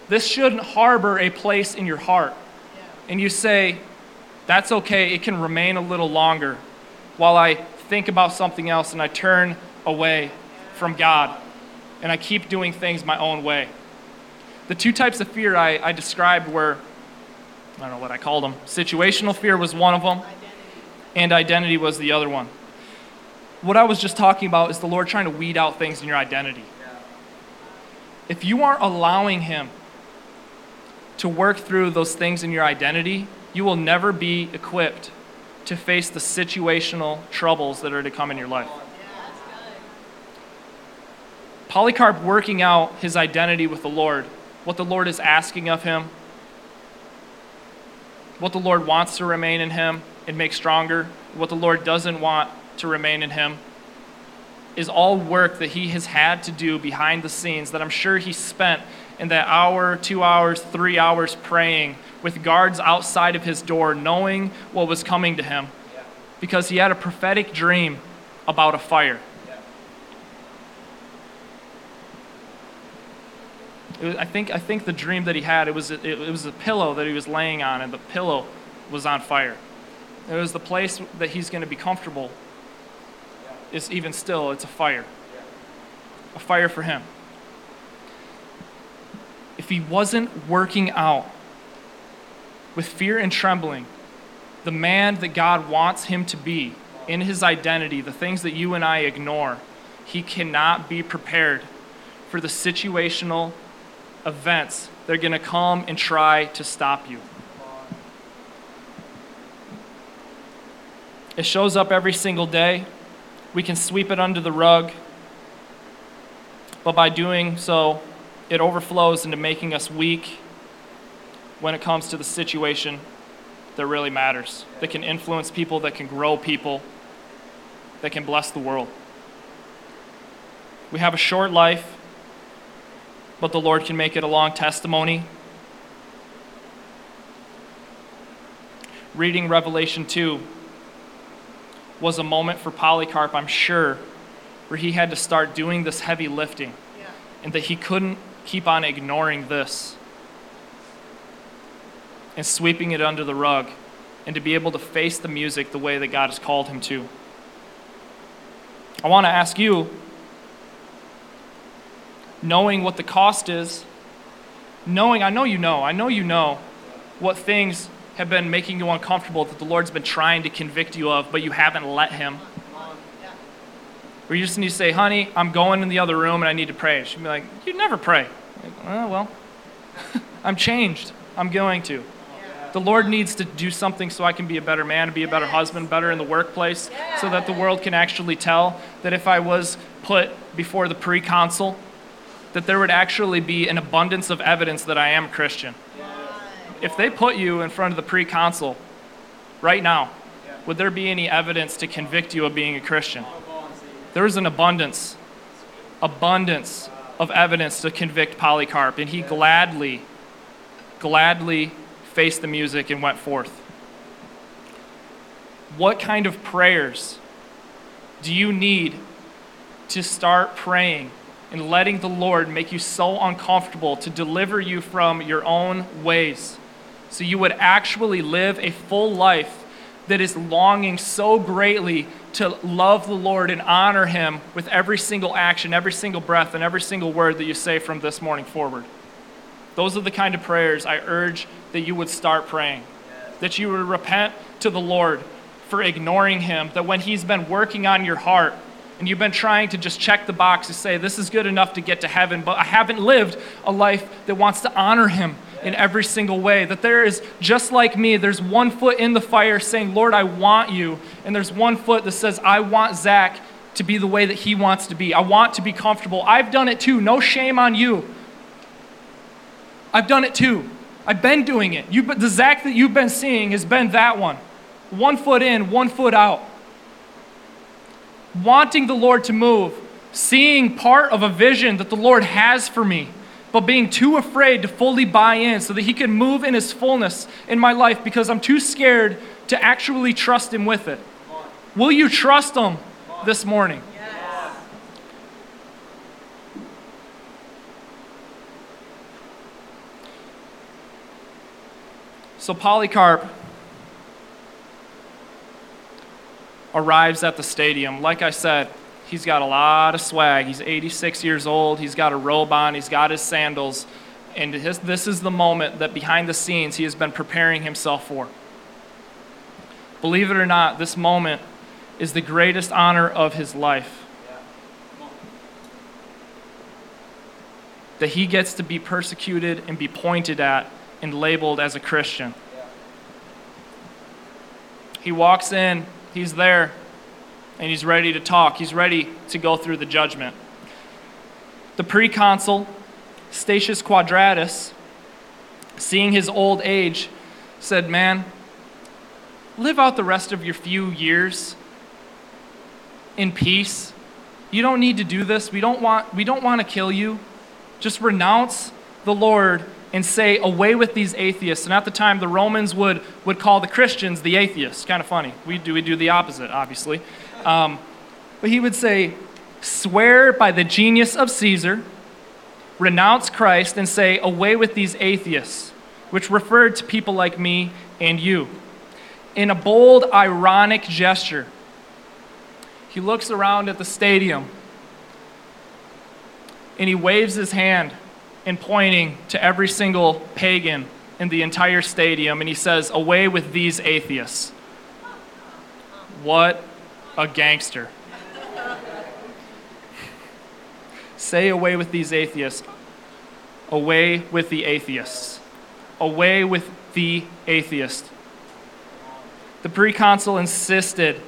This shouldn't harbor a place in your heart. And you say, that's okay, it can remain a little longer while I think about something else and I turn away from God and I keep doing things my own way. The two types of fear I, I described were, I don't know what I called them. Situational fear was one of them, and identity was the other one. What I was just talking about is the Lord trying to weed out things in your identity. If you aren't allowing Him to work through those things in your identity, you will never be equipped to face the situational troubles that are to come in your life. Polycarp working out his identity with the Lord, what the Lord is asking of him, what the Lord wants to remain in him and make stronger, what the Lord doesn't want to remain in him, is all work that he has had to do behind the scenes that I'm sure he spent in that hour, two hours, three hours praying with guards outside of his door, knowing what was coming to him because he had a prophetic dream about a fire. Was, I, think, I think the dream that he had, it was, it, it was a pillow that he was laying on, and the pillow was on fire. It was the place that he's going to be comfortable. Is even still, it's a fire. A fire for him if he wasn't working out with fear and trembling the man that God wants him to be in his identity, the things that you and I ignore, he cannot be prepared for the situational events that are going to come and try to stop you. It shows up every single day. We can sweep it under the rug. But by doing so, it overflows into making us weak when it comes to the situation that really matters, that can influence people, that can grow people, that can bless the world. We have a short life, but the Lord can make it a long testimony. Reading Revelation 2 was a moment for Polycarp, I'm sure, where he had to start doing this heavy lifting yeah. and that he couldn't keep on ignoring this. and sweeping it under the rug and to be able to face the music the way that God has called him to. I want to ask you, knowing what the cost is, knowing, I know you know, I know you know what things have been making you uncomfortable that the Lord's been trying to convict you of, but you haven't let Him. Where you just need to say, honey, I'm going in the other room and I need to pray. She'd be like, you never pray. Like, oh, well, [laughs] I'm changed. I'm going to. The Lord needs to do something so I can be a better man, be a better husband, better in the workplace, so that the world can actually tell that if I was put before the proconsul, that there would actually be an abundance of evidence that I am Christian. If they put you in front of the proconsul right now, would there be any evidence to convict you of being a Christian? There is an abundance, abundance of evidence to convict Polycarp, and he gladly, gladly faced the music and went forth. What kind of prayers do you need to start praying and letting the Lord make you so uncomfortable to deliver you from your own ways so you would actually live a full life that is longing so greatly to love the Lord and honor Him with every single action, every single breath, and every single word that you say from this morning forward. Those are the kind of prayers I urge that you would start praying. That you would repent to the Lord for ignoring Him, that when He's been working on your heart, and you've been trying to just check the box to say, This is good enough to get to heaven, but I haven't lived a life that wants to honor Him in every single way. That there is, just like me, there's one foot in the fire saying, Lord, I want you. And there's one foot that says, I want Zach to be the way that he wants to be. I want to be comfortable. I've done it too. No shame on you. I've done it too. I've been doing it. You, the Zach that you've been seeing has been that one. One foot in, one foot out. Wanting the Lord to move, seeing part of a vision that the Lord has for me but being too afraid to fully buy in so that He can move in His fullness in my life because I'm too scared to actually trust Him with it. Will you trust Him this morning? Yes. So Polycarp arrives at the stadium. Like I said, He's got a lot of swag. He's 86 years old. He's got a robe on. He's got his sandals. And his, this is the moment that behind the scenes he has been preparing himself for. Believe it or not, this moment is the greatest honor of his life. That he gets to be persecuted and be pointed at and labeled as a Christian. He walks in, he's there, and he's ready to talk. He's ready to go through the judgment. The proconsul, Statius Quadratus, seeing his old age, said, Man, live out the rest of your few years in peace. You don't need to do this. We don't want, we don't want to kill you. Just renounce the Lord and say, Away with these atheists. And at the time, the Romans would, would call the Christians the atheists. Kind of funny. We do, we do the opposite, obviously. Um, but he would say, Swear by the genius of Caesar, renounce Christ, and say, Away with these atheists, which referred to people like me and you. In a bold, ironic gesture, he looks around at the stadium and he waves his hand and pointing to every single pagan in the entire stadium and he says, Away with these atheists. What a gangster. Say away with these atheists. Away with the atheists. Away with the atheist. The proconsul insisted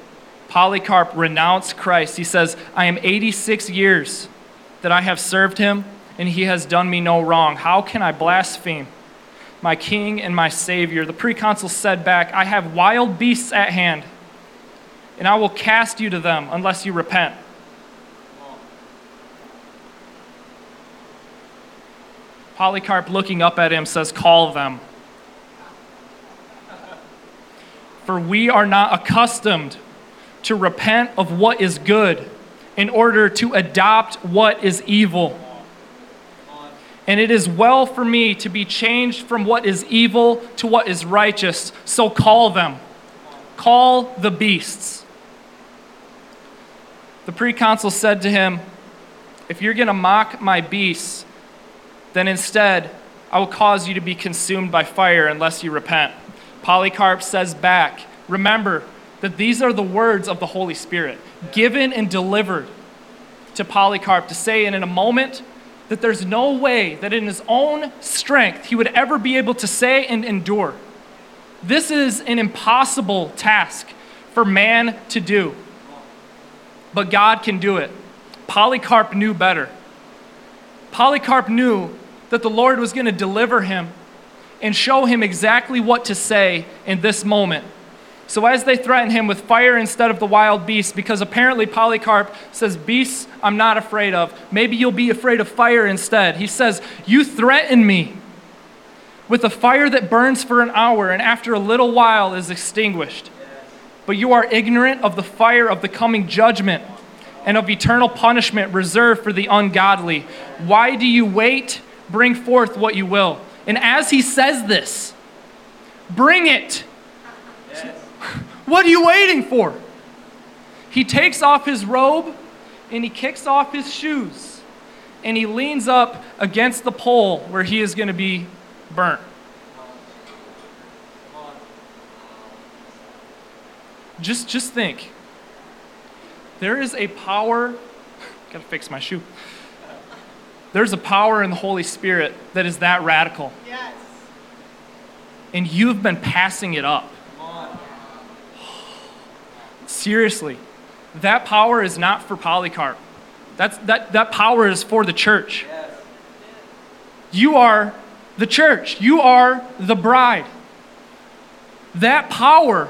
Polycarp renounce Christ. He says, I am 86 years that I have served him, and he has done me no wrong. How can I blaspheme my king and my savior? The proconsul said back, I have wild beasts at hand and I will cast you to them unless you repent. Polycarp, looking up at him, says, Call them. For we are not accustomed to repent of what is good in order to adopt what is evil. And it is well for me to be changed from what is evil to what is righteous. So call them. Call the beasts. The proconsul said to him, If you're going to mock my beasts, then instead I will cause you to be consumed by fire unless you repent. Polycarp says back, Remember that these are the words of the Holy Spirit, given and delivered to Polycarp to say, and in a moment, that there's no way that in his own strength he would ever be able to say and endure. This is an impossible task for man to do. But God can do it. Polycarp knew better. Polycarp knew that the Lord was going to deliver him and show him exactly what to say in this moment. So, as they threaten him with fire instead of the wild beasts, because apparently Polycarp says, Beasts I'm not afraid of. Maybe you'll be afraid of fire instead. He says, You threaten me with a fire that burns for an hour and after a little while is extinguished. But you are ignorant of the fire of the coming judgment and of eternal punishment reserved for the ungodly. Why do you wait? Bring forth what you will. And as he says this, bring it. What are you waiting for? He takes off his robe and he kicks off his shoes and he leans up against the pole where he is going to be burnt. Just, just think. There is a power, gotta fix my shoe. There's a power in the Holy Spirit that is that radical. Yes. And you've been passing it up. Seriously, that power is not for Polycarp. That's, that, that power is for the church. Yes. You are the church, you are the bride. That power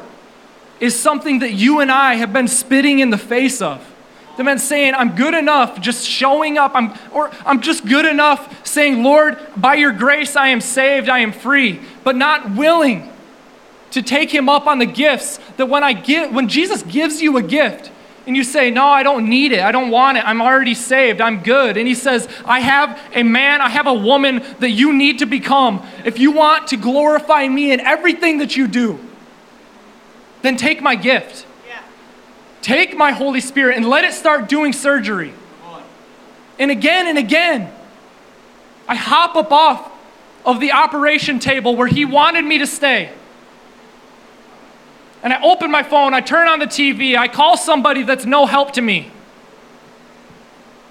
is something that you and I have been spitting in the face of. They've been saying, I'm good enough, just showing up, I'm, or I'm just good enough, saying, Lord, by your grace I am saved, I am free, but not willing to take him up on the gifts that when I give when Jesus gives you a gift and you say, "No, I don't need it. I don't want it. I'm already saved. I'm good." And he says, "I have a man, I have a woman that you need to become if you want to glorify me in everything that you do." Then take my gift. Yeah. Take my Holy Spirit and let it start doing surgery. And again and again, I hop up off of the operation table where he wanted me to stay and I open my phone, I turn on the TV, I call somebody that's no help to me.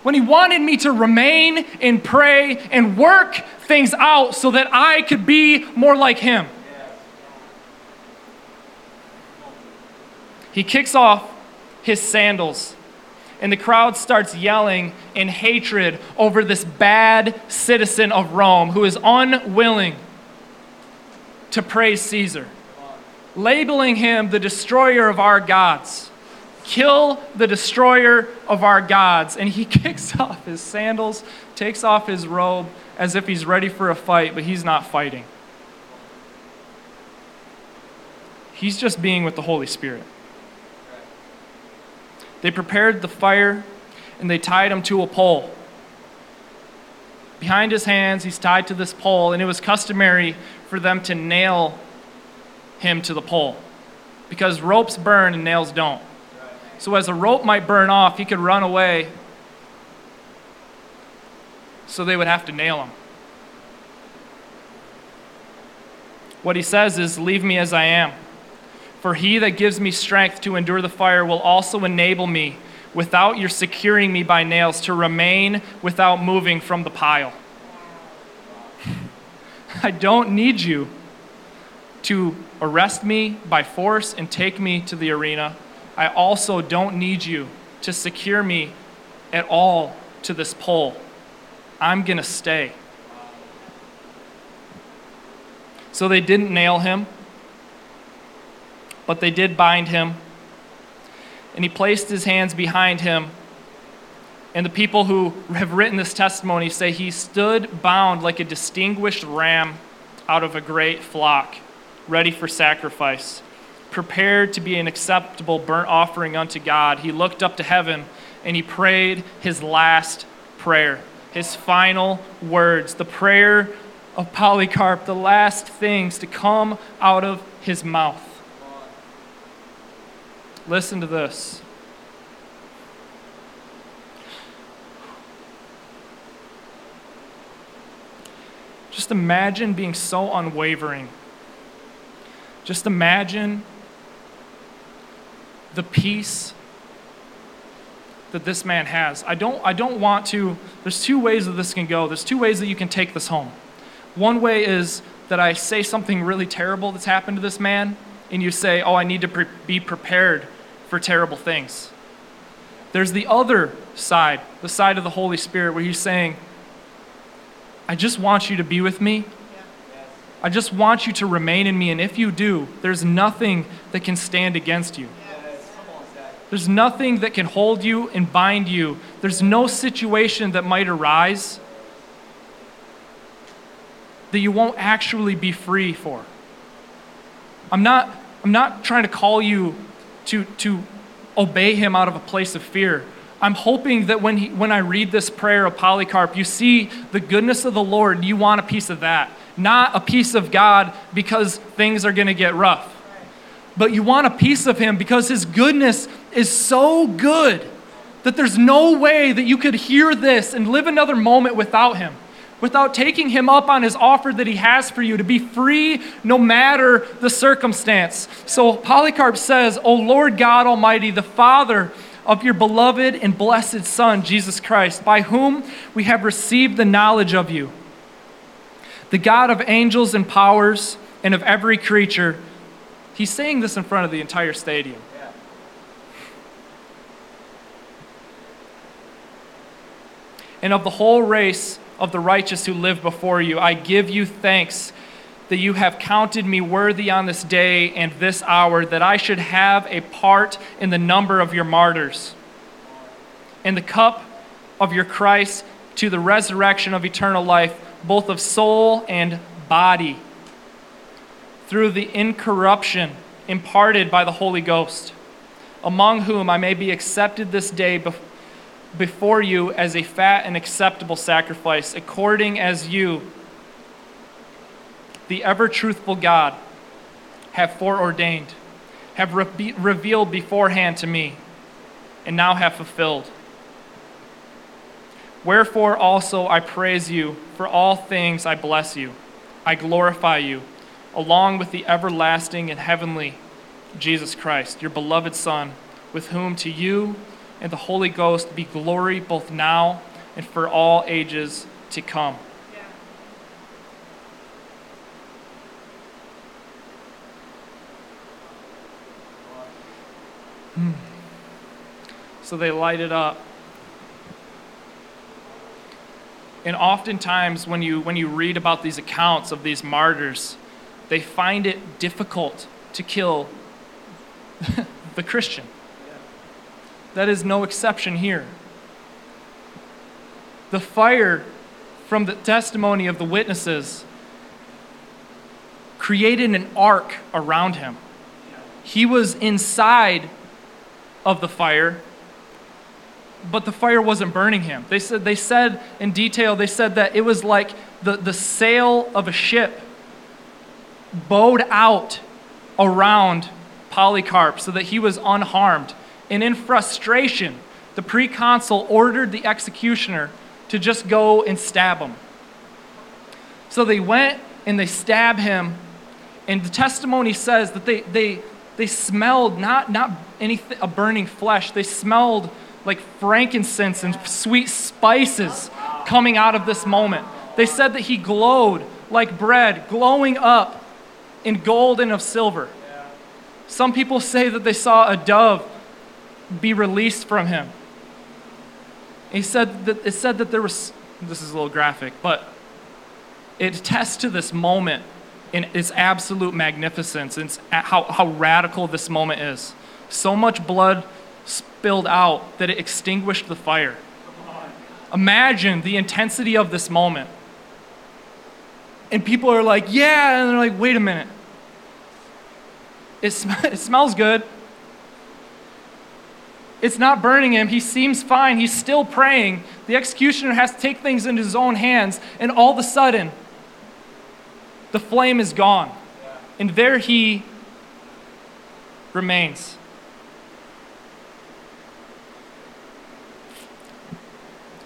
When he wanted me to remain and pray and work things out so that I could be more like him. He kicks off his sandals, and the crowd starts yelling in hatred over this bad citizen of Rome who is unwilling to praise Caesar labeling him the destroyer of our gods. Kill the destroyer of our gods. And he [laughs] kicks off his sandals, takes off his robe as if he's ready for a fight, but he's not fighting. He's just being with the Holy Spirit. They prepared the fire and they tied him to a pole. Behind his hands, he's tied to this pole, and it was customary for them to nail him to the pole because ropes burn and nails don't. So, as a rope might burn off, he could run away, so they would have to nail him. What he says is, Leave me as I am. For he that gives me strength to endure the fire will also enable me, without your securing me by nails, to remain without moving from the pile. [laughs] I don't need you to arrest me by force and take me to the arena. I also don't need you to secure me at all to this pole. I'm going to stay. So they didn't nail him, but they did bind him. And he placed his hands behind him. And the people who have written this testimony say he stood bound like a distinguished ram out of a great flock ready for sacrifice, prepared to be an acceptable burnt offering unto God. He looked up to heaven and he prayed his last prayer. his final words, the prayer of Polycarp, the last things to come out of his mouth. Listen to this. Just imagine being so unwavering. Just imagine the peace that this man has. I don't, I don't want to, there's two ways that this can go. There's two ways that you can take this home. One way is that I say something really terrible that's happened to this man, and you say, Oh, I need to pre- be prepared for terrible things. There's the other side, the side of the Holy Spirit, where he's saying, I just want you to be with me. I just want you to remain in me. And if you do, there's nothing that can stand against you. There's nothing that can hold you and bind you. There's no situation that might arise that you won't actually be free for. I'm not, I'm not trying to call you to, to obey him out of a place of fear. I'm hoping that when, he, when I read this prayer of Polycarp, you see the goodness of the Lord you want a piece of that, not a piece of God because things are going to get rough. But you want a piece of him because his goodness is so good that there's no way that you could hear this and live another moment without him without taking him up on his offer that he has for you to be free no matter the circumstance. So Polycarp says, O Lord God Almighty, the Father of your beloved and blessed Son, Jesus Christ, by whom we have received the knowledge of you, the God of angels and powers and of every creature. He's saying this in front of the entire stadium. And of the whole race of the righteous who live before you. I give you thanks that you have counted me worthy on this day and this hour, that I should have a part in the number of your martyrs, in the cup of your Christ to the resurrection of eternal life, both of soul and body, through the incorruption imparted by the Holy Ghost, among whom I may be accepted this day before before you as a fat and acceptable sacrifice, according as you, the ever truthful God, have foreordained, have re- revealed beforehand to me, and now have fulfilled. Wherefore also I praise you, for all things I bless you, I glorify you, along with the everlasting and heavenly Jesus Christ, your beloved Son, with whom to you and the Holy Ghost be glory both now and for all ages to come. Hmm. So they light it up. And oftentimes, when you, when you read about these accounts of these martyrs, they find it difficult to kill [laughs] the Christian. That is no exception here. The fire from the testimony of the witnesses created an arc around him. He was inside of the fire, but the fire wasn't burning him. They said, they said in detail, they said that it was like the, the sail of a ship bowed out around Polycarp so that he was unharmed. And in frustration, the proconsul ordered the executioner to just go and stab him. So they went and they stabbed him. And the testimony says that they, they, they smelled not, not anything, a burning flesh, they smelled like frankincense and sweet spices coming out of this moment. They said that he glowed like bread, glowing up in gold and of silver. Some people say that they saw a dove be released from him. He said that it said that there was this is a little graphic, but it attests to this moment in its absolute magnificence and how, how radical this moment is. So much blood spilled out that it extinguished the fire. Imagine the intensity of this moment. And people are like, yeah, and they're like, wait a minute. It, sm- [laughs] it smells good. It's not burning him. He seems fine. He's still praying. The executioner has to take things into his own hands, and all of a sudden, the flame is gone. And there he remains.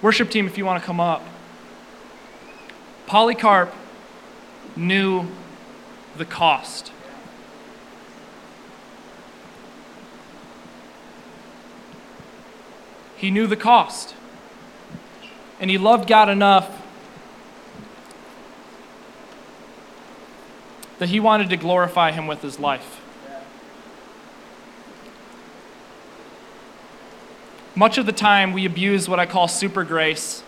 Worship team, if you want to come up. Polycarp knew the cost. He knew the cost. And he loved God enough that he wanted to glorify him with his life. Much of the time, we abuse what I call super grace,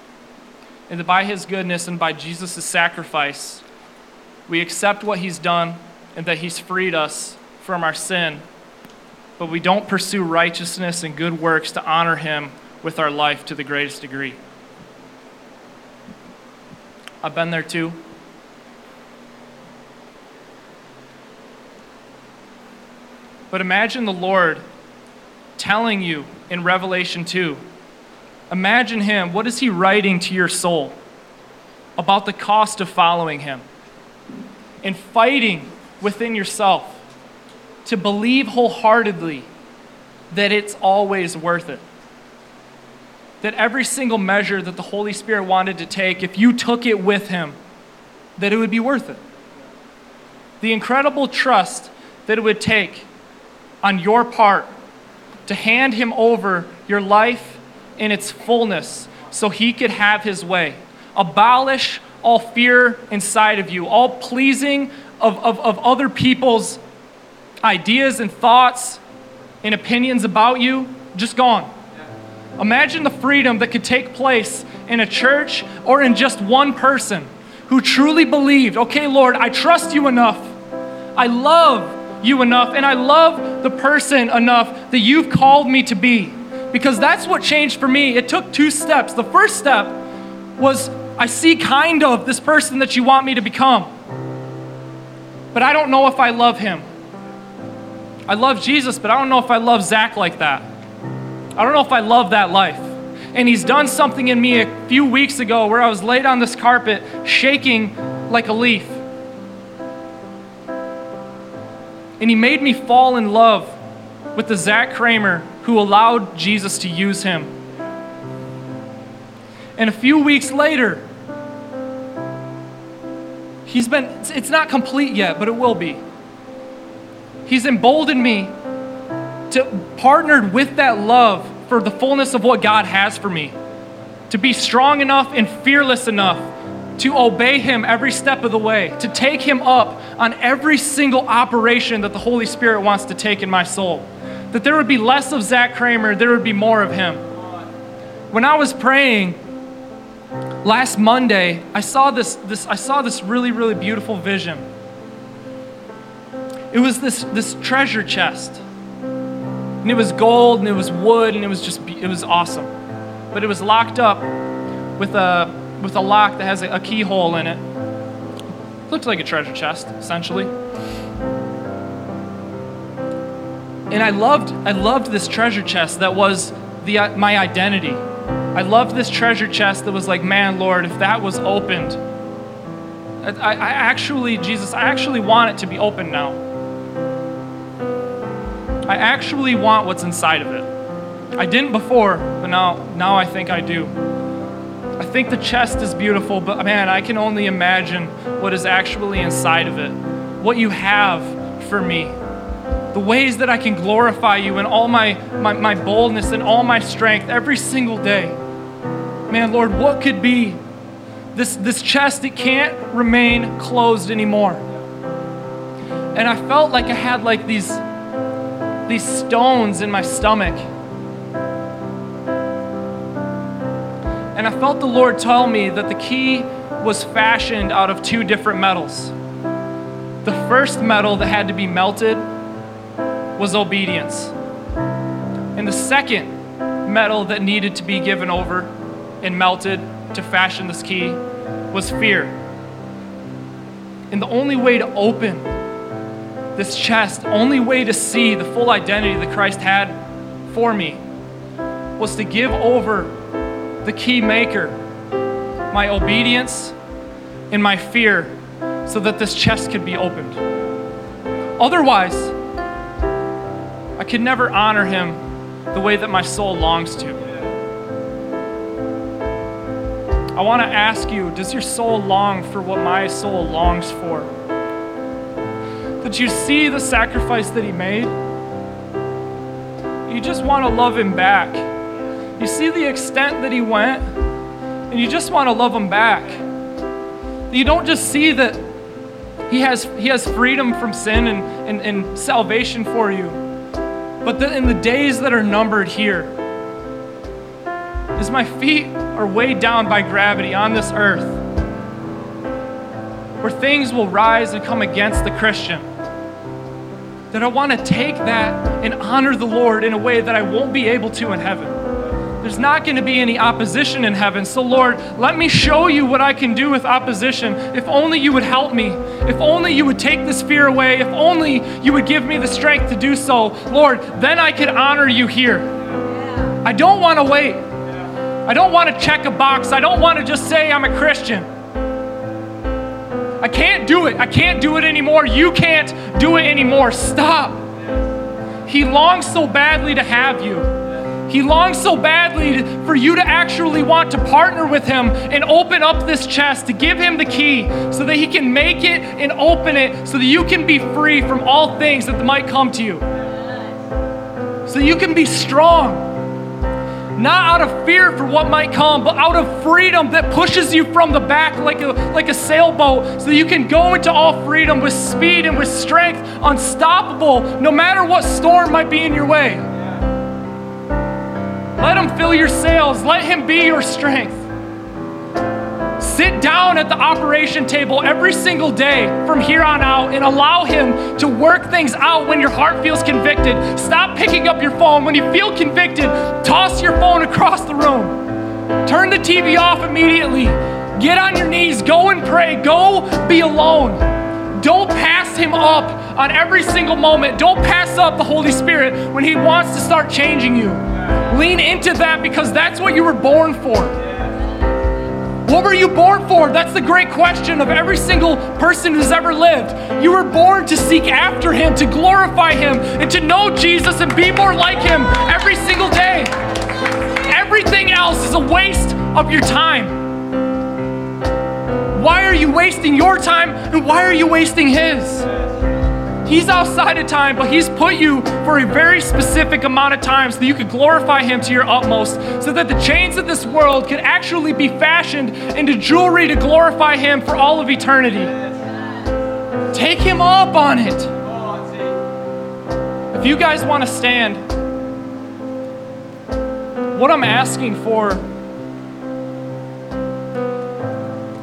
and that by his goodness and by Jesus' sacrifice, we accept what he's done and that he's freed us from our sin, but we don't pursue righteousness and good works to honor him with our life to the greatest degree. I've been there too. But imagine the Lord telling you in Revelation 2. Imagine him. What is he writing to your soul about the cost of following him? And fighting within yourself to believe wholeheartedly that it's always worth it. That every single measure that the Holy Spirit wanted to take, if you took it with him, that it would be worth it. The incredible trust that it would take on your part to hand him over your life in its fullness so he could have his way. Abolish all fear inside of you, all pleasing of, of, of other people's ideas and thoughts and opinions about you, just gone. Imagine the freedom that could take place in a church or in just one person who truly believed, okay, Lord, I trust you enough. I love you enough, and I love the person enough that you've called me to be. Because that's what changed for me. It took two steps. The first step was I see kind of this person that you want me to become, but I don't know if I love him. I love Jesus, but I don't know if I love Zach like that. I don't know if I love that life. And he's done something in me a few weeks ago where I was laid on this carpet shaking like a leaf. And he made me fall in love with the Zach Cramer who allowed Jesus to use him. And a few weeks later, he's been, it's not complete yet, but it will be. He's emboldened me to partner with that love for the fullness of what God has for me, to be strong enough and fearless enough to obey Him every step of the way, to take Him up on every single operation that the Holy Spirit wants to take in my soul. That there would be less of Zach Cramer, there would be more of Him. When I was praying last Monday, I saw this, this, I saw this really, really beautiful vision. It was this, this treasure chest. And it was gold and it was wood and it was just, it was awesome. But it was locked up with a, with a lock that has a, a keyhole in it. Looked like a treasure chest, essentially. And I loved, I loved this treasure chest that was the, uh, my identity. I loved this treasure chest that was like, man, Lord, if that was opened, I, I actually, Jesus, I actually want it to be open now. I actually want what's inside of it. I didn't before, but now, now I think I do. I think the chest is beautiful, but man, I can only imagine what is actually inside of it. What you have for me. The ways that I can glorify you in all my, my, my boldness and all my strength every single day. Man, Lord, what could be this, this chest? It can't remain closed anymore. And I felt like I had like these, these stones in my stomach And I felt the Lord tell me that the key was fashioned out of two different metals. The first metal that had to be melted was obedience. And the second metal that needed to be given over and melted to fashion this key was fear. And the only way to open this chest, only way to see the full identity that Christ had for me was to give over the key maker, my obedience and my fear, so that this chest could be opened. Otherwise, I could never honor him the way that my soul longs to. I want to ask you does your soul long for what my soul longs for? You see the sacrifice that he made? You just want to love him back. You see the extent that he went, and you just want to love him back. You don't just see that he has, he has freedom from sin and, and, and salvation for you, but that in the days that are numbered here, as my feet are weighed down by gravity on this earth, where things will rise and come against the Christian, that I want to take that and honor the Lord in a way that I won't be able to in heaven. There's not going to be any opposition in heaven. So, Lord, let me show you what I can do with opposition. If only you would help me. If only you would take this fear away. If only you would give me the strength to do so. Lord, then I could honor you here. I don't want to wait. I don't want to check a box. I don't want to just say I'm a Christian. I can't do it. I can't do it anymore. You can't do it anymore. Stop. He longs so badly to have you. He longs so badly for you to actually want to partner with him and open up this chest, to give him the key so that he can make it and open it so that you can be free from all things that might come to you. So you can be strong. Not out of fear for what might come, but out of freedom that pushes you from the back like a, like a sailboat so that you can go into all freedom with speed and with strength, unstoppable, no matter what storm might be in your way. Let Him fill your sails. Let Him be your strength. Sit down at the operation table every single day from here on out and allow Him to work things out when your heart feels convicted. Stop picking up your phone. When you feel convicted, toss your phone across the room. Turn the TV off immediately. Get on your knees. Go and pray. Go be alone. Don't pass Him up on every single moment. Don't pass up the Holy Spirit when He wants to start changing you. Lean into that because that's what you were born for. What were you born for? That's the great question of every single person who's ever lived. You were born to seek after Him, to glorify Him, and to know Jesus and be more like Him every single day. Everything else is a waste of your time. Why are you wasting your time and why are you wasting His? He's outside of time, but He's put you for a very specific amount of time so that you could glorify Him to your utmost, so that the chains of this world could actually be fashioned into jewelry to glorify Him for all of eternity. Take Him up on it. If you guys want to stand, what I'm asking for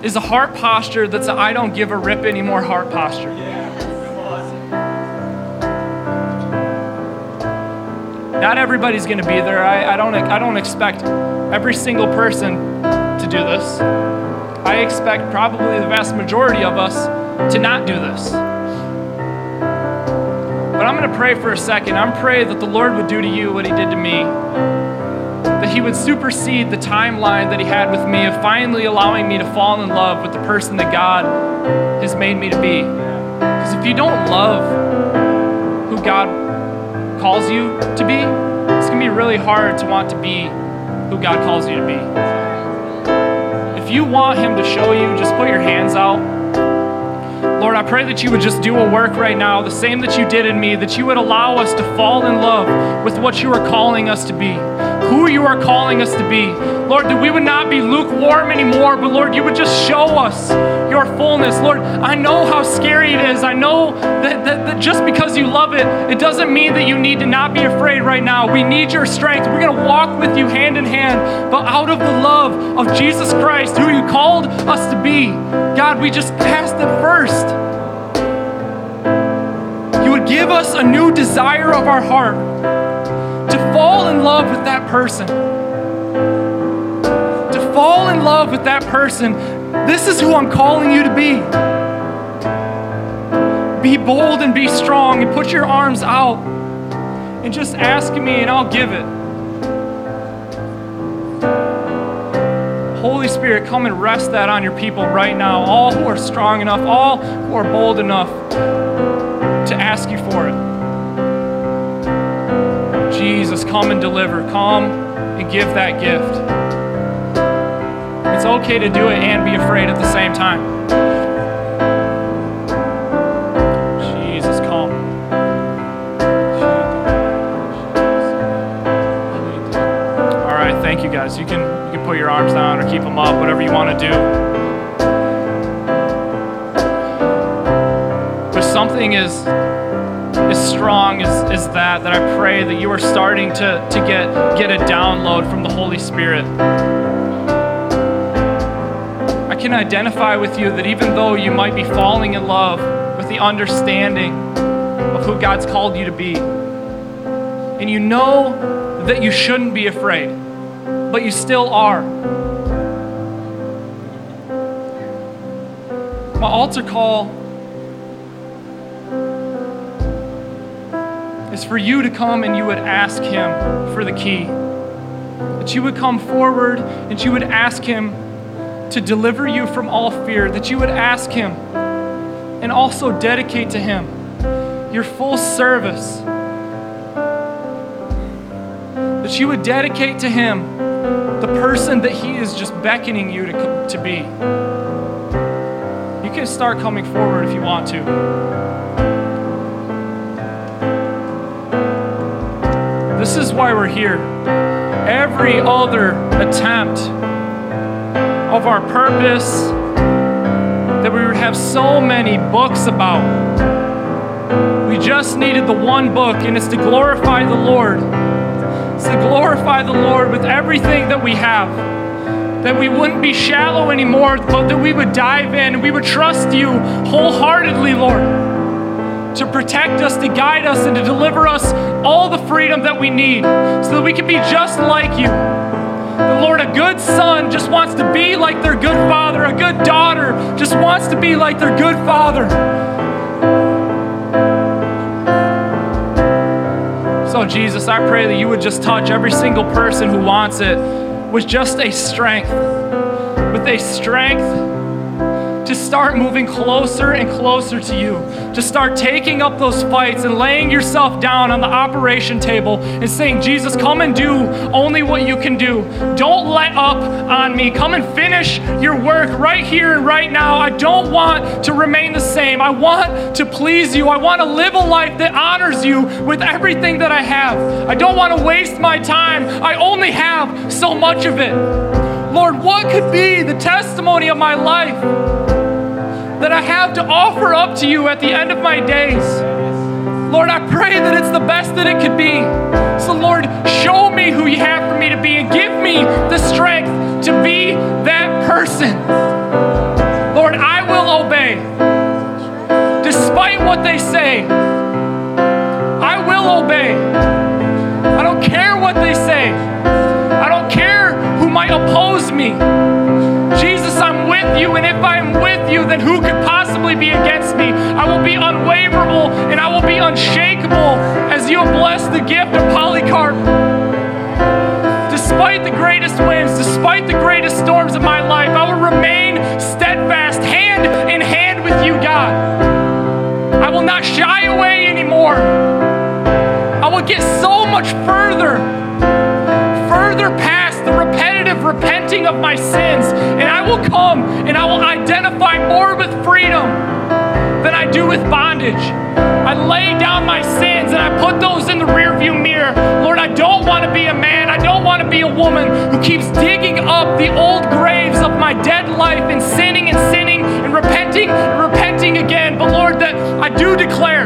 is a heart posture that's a I don't give a rip anymore heart posture. Not everybody's going to be there. I, I, don't, I don't expect every single person to do this. I expect probably the vast majority of us to not do this. But I'm going to pray for a second. I'm praying that the Lord would do to you what He did to me. That He would supersede the timeline that He had with me of finally allowing me to fall in love with the person that God has made me to be. Because if you don't love who God calls you to be, it's going to be really hard to want to be who God calls you to be. If you want Him to show you, just put your hands out. Lord, I pray that you would just do a work right now, the same that you did in me, that you would allow us to fall in love with what you are calling us to be who you are calling us to be. Lord, that we would not be lukewarm anymore, but Lord, you would just show us your fullness. Lord, I know how scary it is. I know that, that, that just because you love it, it doesn't mean that you need to not be afraid right now. We need your strength. We're going to walk with you hand in hand, but out of the love of Jesus Christ, who you called us to be. God, we just ask that first. You would give us a new desire of our heart to fall in love with that person. To fall in love with that person. This is who I'm calling you to be. Be bold and be strong and put your arms out and just ask me and I'll give it. Holy Spirit, come and rest that on your people right now. All who are strong enough, all who are bold enough to ask you for it. Jesus, come and deliver. Come and give that gift. It's okay to do it and be afraid at the same time. Jesus, come. All right, thank you guys. You can you can put your arms down or keep them up, whatever you want to do. But something is as strong as, as that, that I pray that you are starting to, to get, get a download from the Holy Spirit. Can identify with you that even though you might be falling in love with the understanding of who God's called you to be, and you know that you shouldn't be afraid, but you still are. My altar call is for you to come and you would ask Him for the key. That you would come forward and you would ask Him to deliver you from all fear. That you would ask Him and also dedicate to Him your full service. That you would dedicate to Him the person that He is just beckoning you to, to be. You can start coming forward if you want to. This is why we're here. Every other attempt of our purpose that we would have so many books about. We just needed the one book, and it's to glorify the Lord. It's to glorify the Lord with everything that we have. That we wouldn't be shallow anymore, but that we would dive in and we would trust you wholeheartedly, Lord to protect us, to guide us, and to deliver us all the freedom that we need so that we can be just like you. Lord, a good son just wants to be like their good father. A good daughter just wants to be like their good father. So, Jesus, I pray that you would just touch every single person who wants it with just a strength, with a strength start moving closer and closer to you, to start taking up those fights and laying yourself down on the operation table and saying, Jesus, come and do only what you can do. Don't let up on me. Come and finish your work right here and right now. I don't want to remain the same. I want to please you. I want to live a life that honors you with everything that I have. I don't want to waste my time. I only have so much of it. Lord, what could be the testimony of my life? That I have to offer up to you at the end of my days. Lord, I pray that it's the best that it could be. So, Lord, show me who you have for me to be and give me the strength to be that person. Lord, I will obey. Despite what they say, I will obey. I don't care what they say, I don't care who might oppose me. Jesus, I'm with you, and if I'm with you, then who could possibly be against me? I will be unwaverable and I will be unshakable as you have blessed the gift of Polycarp. Despite the greatest winds, despite the greatest storms of my life, I will remain steadfast, hand in hand with you, God. I will not shy away anymore. I will get so much further, further past repenting of my sins, and I will come and I will identify more with freedom than I do with bondage. I lay down my sins and I put those in the rearview mirror. Lord, I don't want to be a man, I don't want to be a woman who keeps digging up the old graves of my dead life and sinning and sinning and repenting and repenting again. But Lord, that I do declare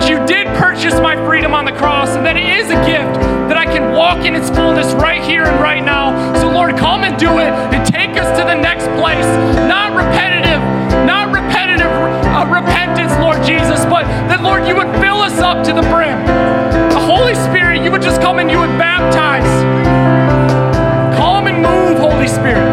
that you did purchase my freedom on the cross and that it is a gift that I can walk in its fullness right here and right now. So, Lord, come and do it and take us to the next place. Not repetitive, not repetitive uh, repentance, Lord Jesus, but that, Lord, you would fill us up to the brim. The Holy Spirit, you would just come and you would baptize. Come and move, Holy Spirit.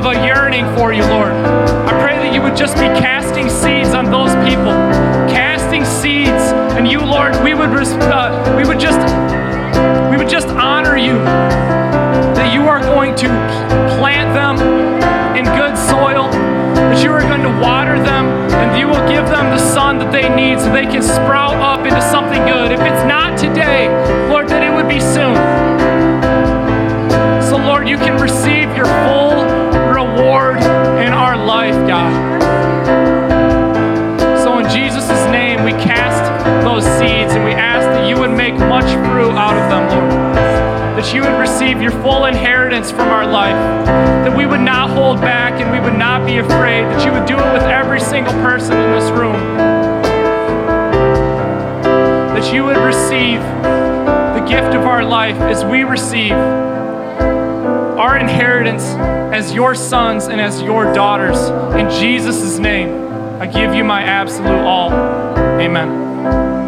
Of a, yearning for you, Lord. I pray that you would just be casting seeds on those people, casting seeds, and you, Lord, we would uh, we would just we would just honor you. That you are going to plant them in good soil, that you are going to water them, and you will give them the sun that they need so they can sprout up into something good. If it's not today, Lord, That you would receive your full inheritance from our life. That we would not hold back and we would not be afraid. That you would do it with every single person in this room. That you would receive the gift of our life as we receive our inheritance as your sons and as your daughters. In Jesus' name, I give you my absolute all. Amen.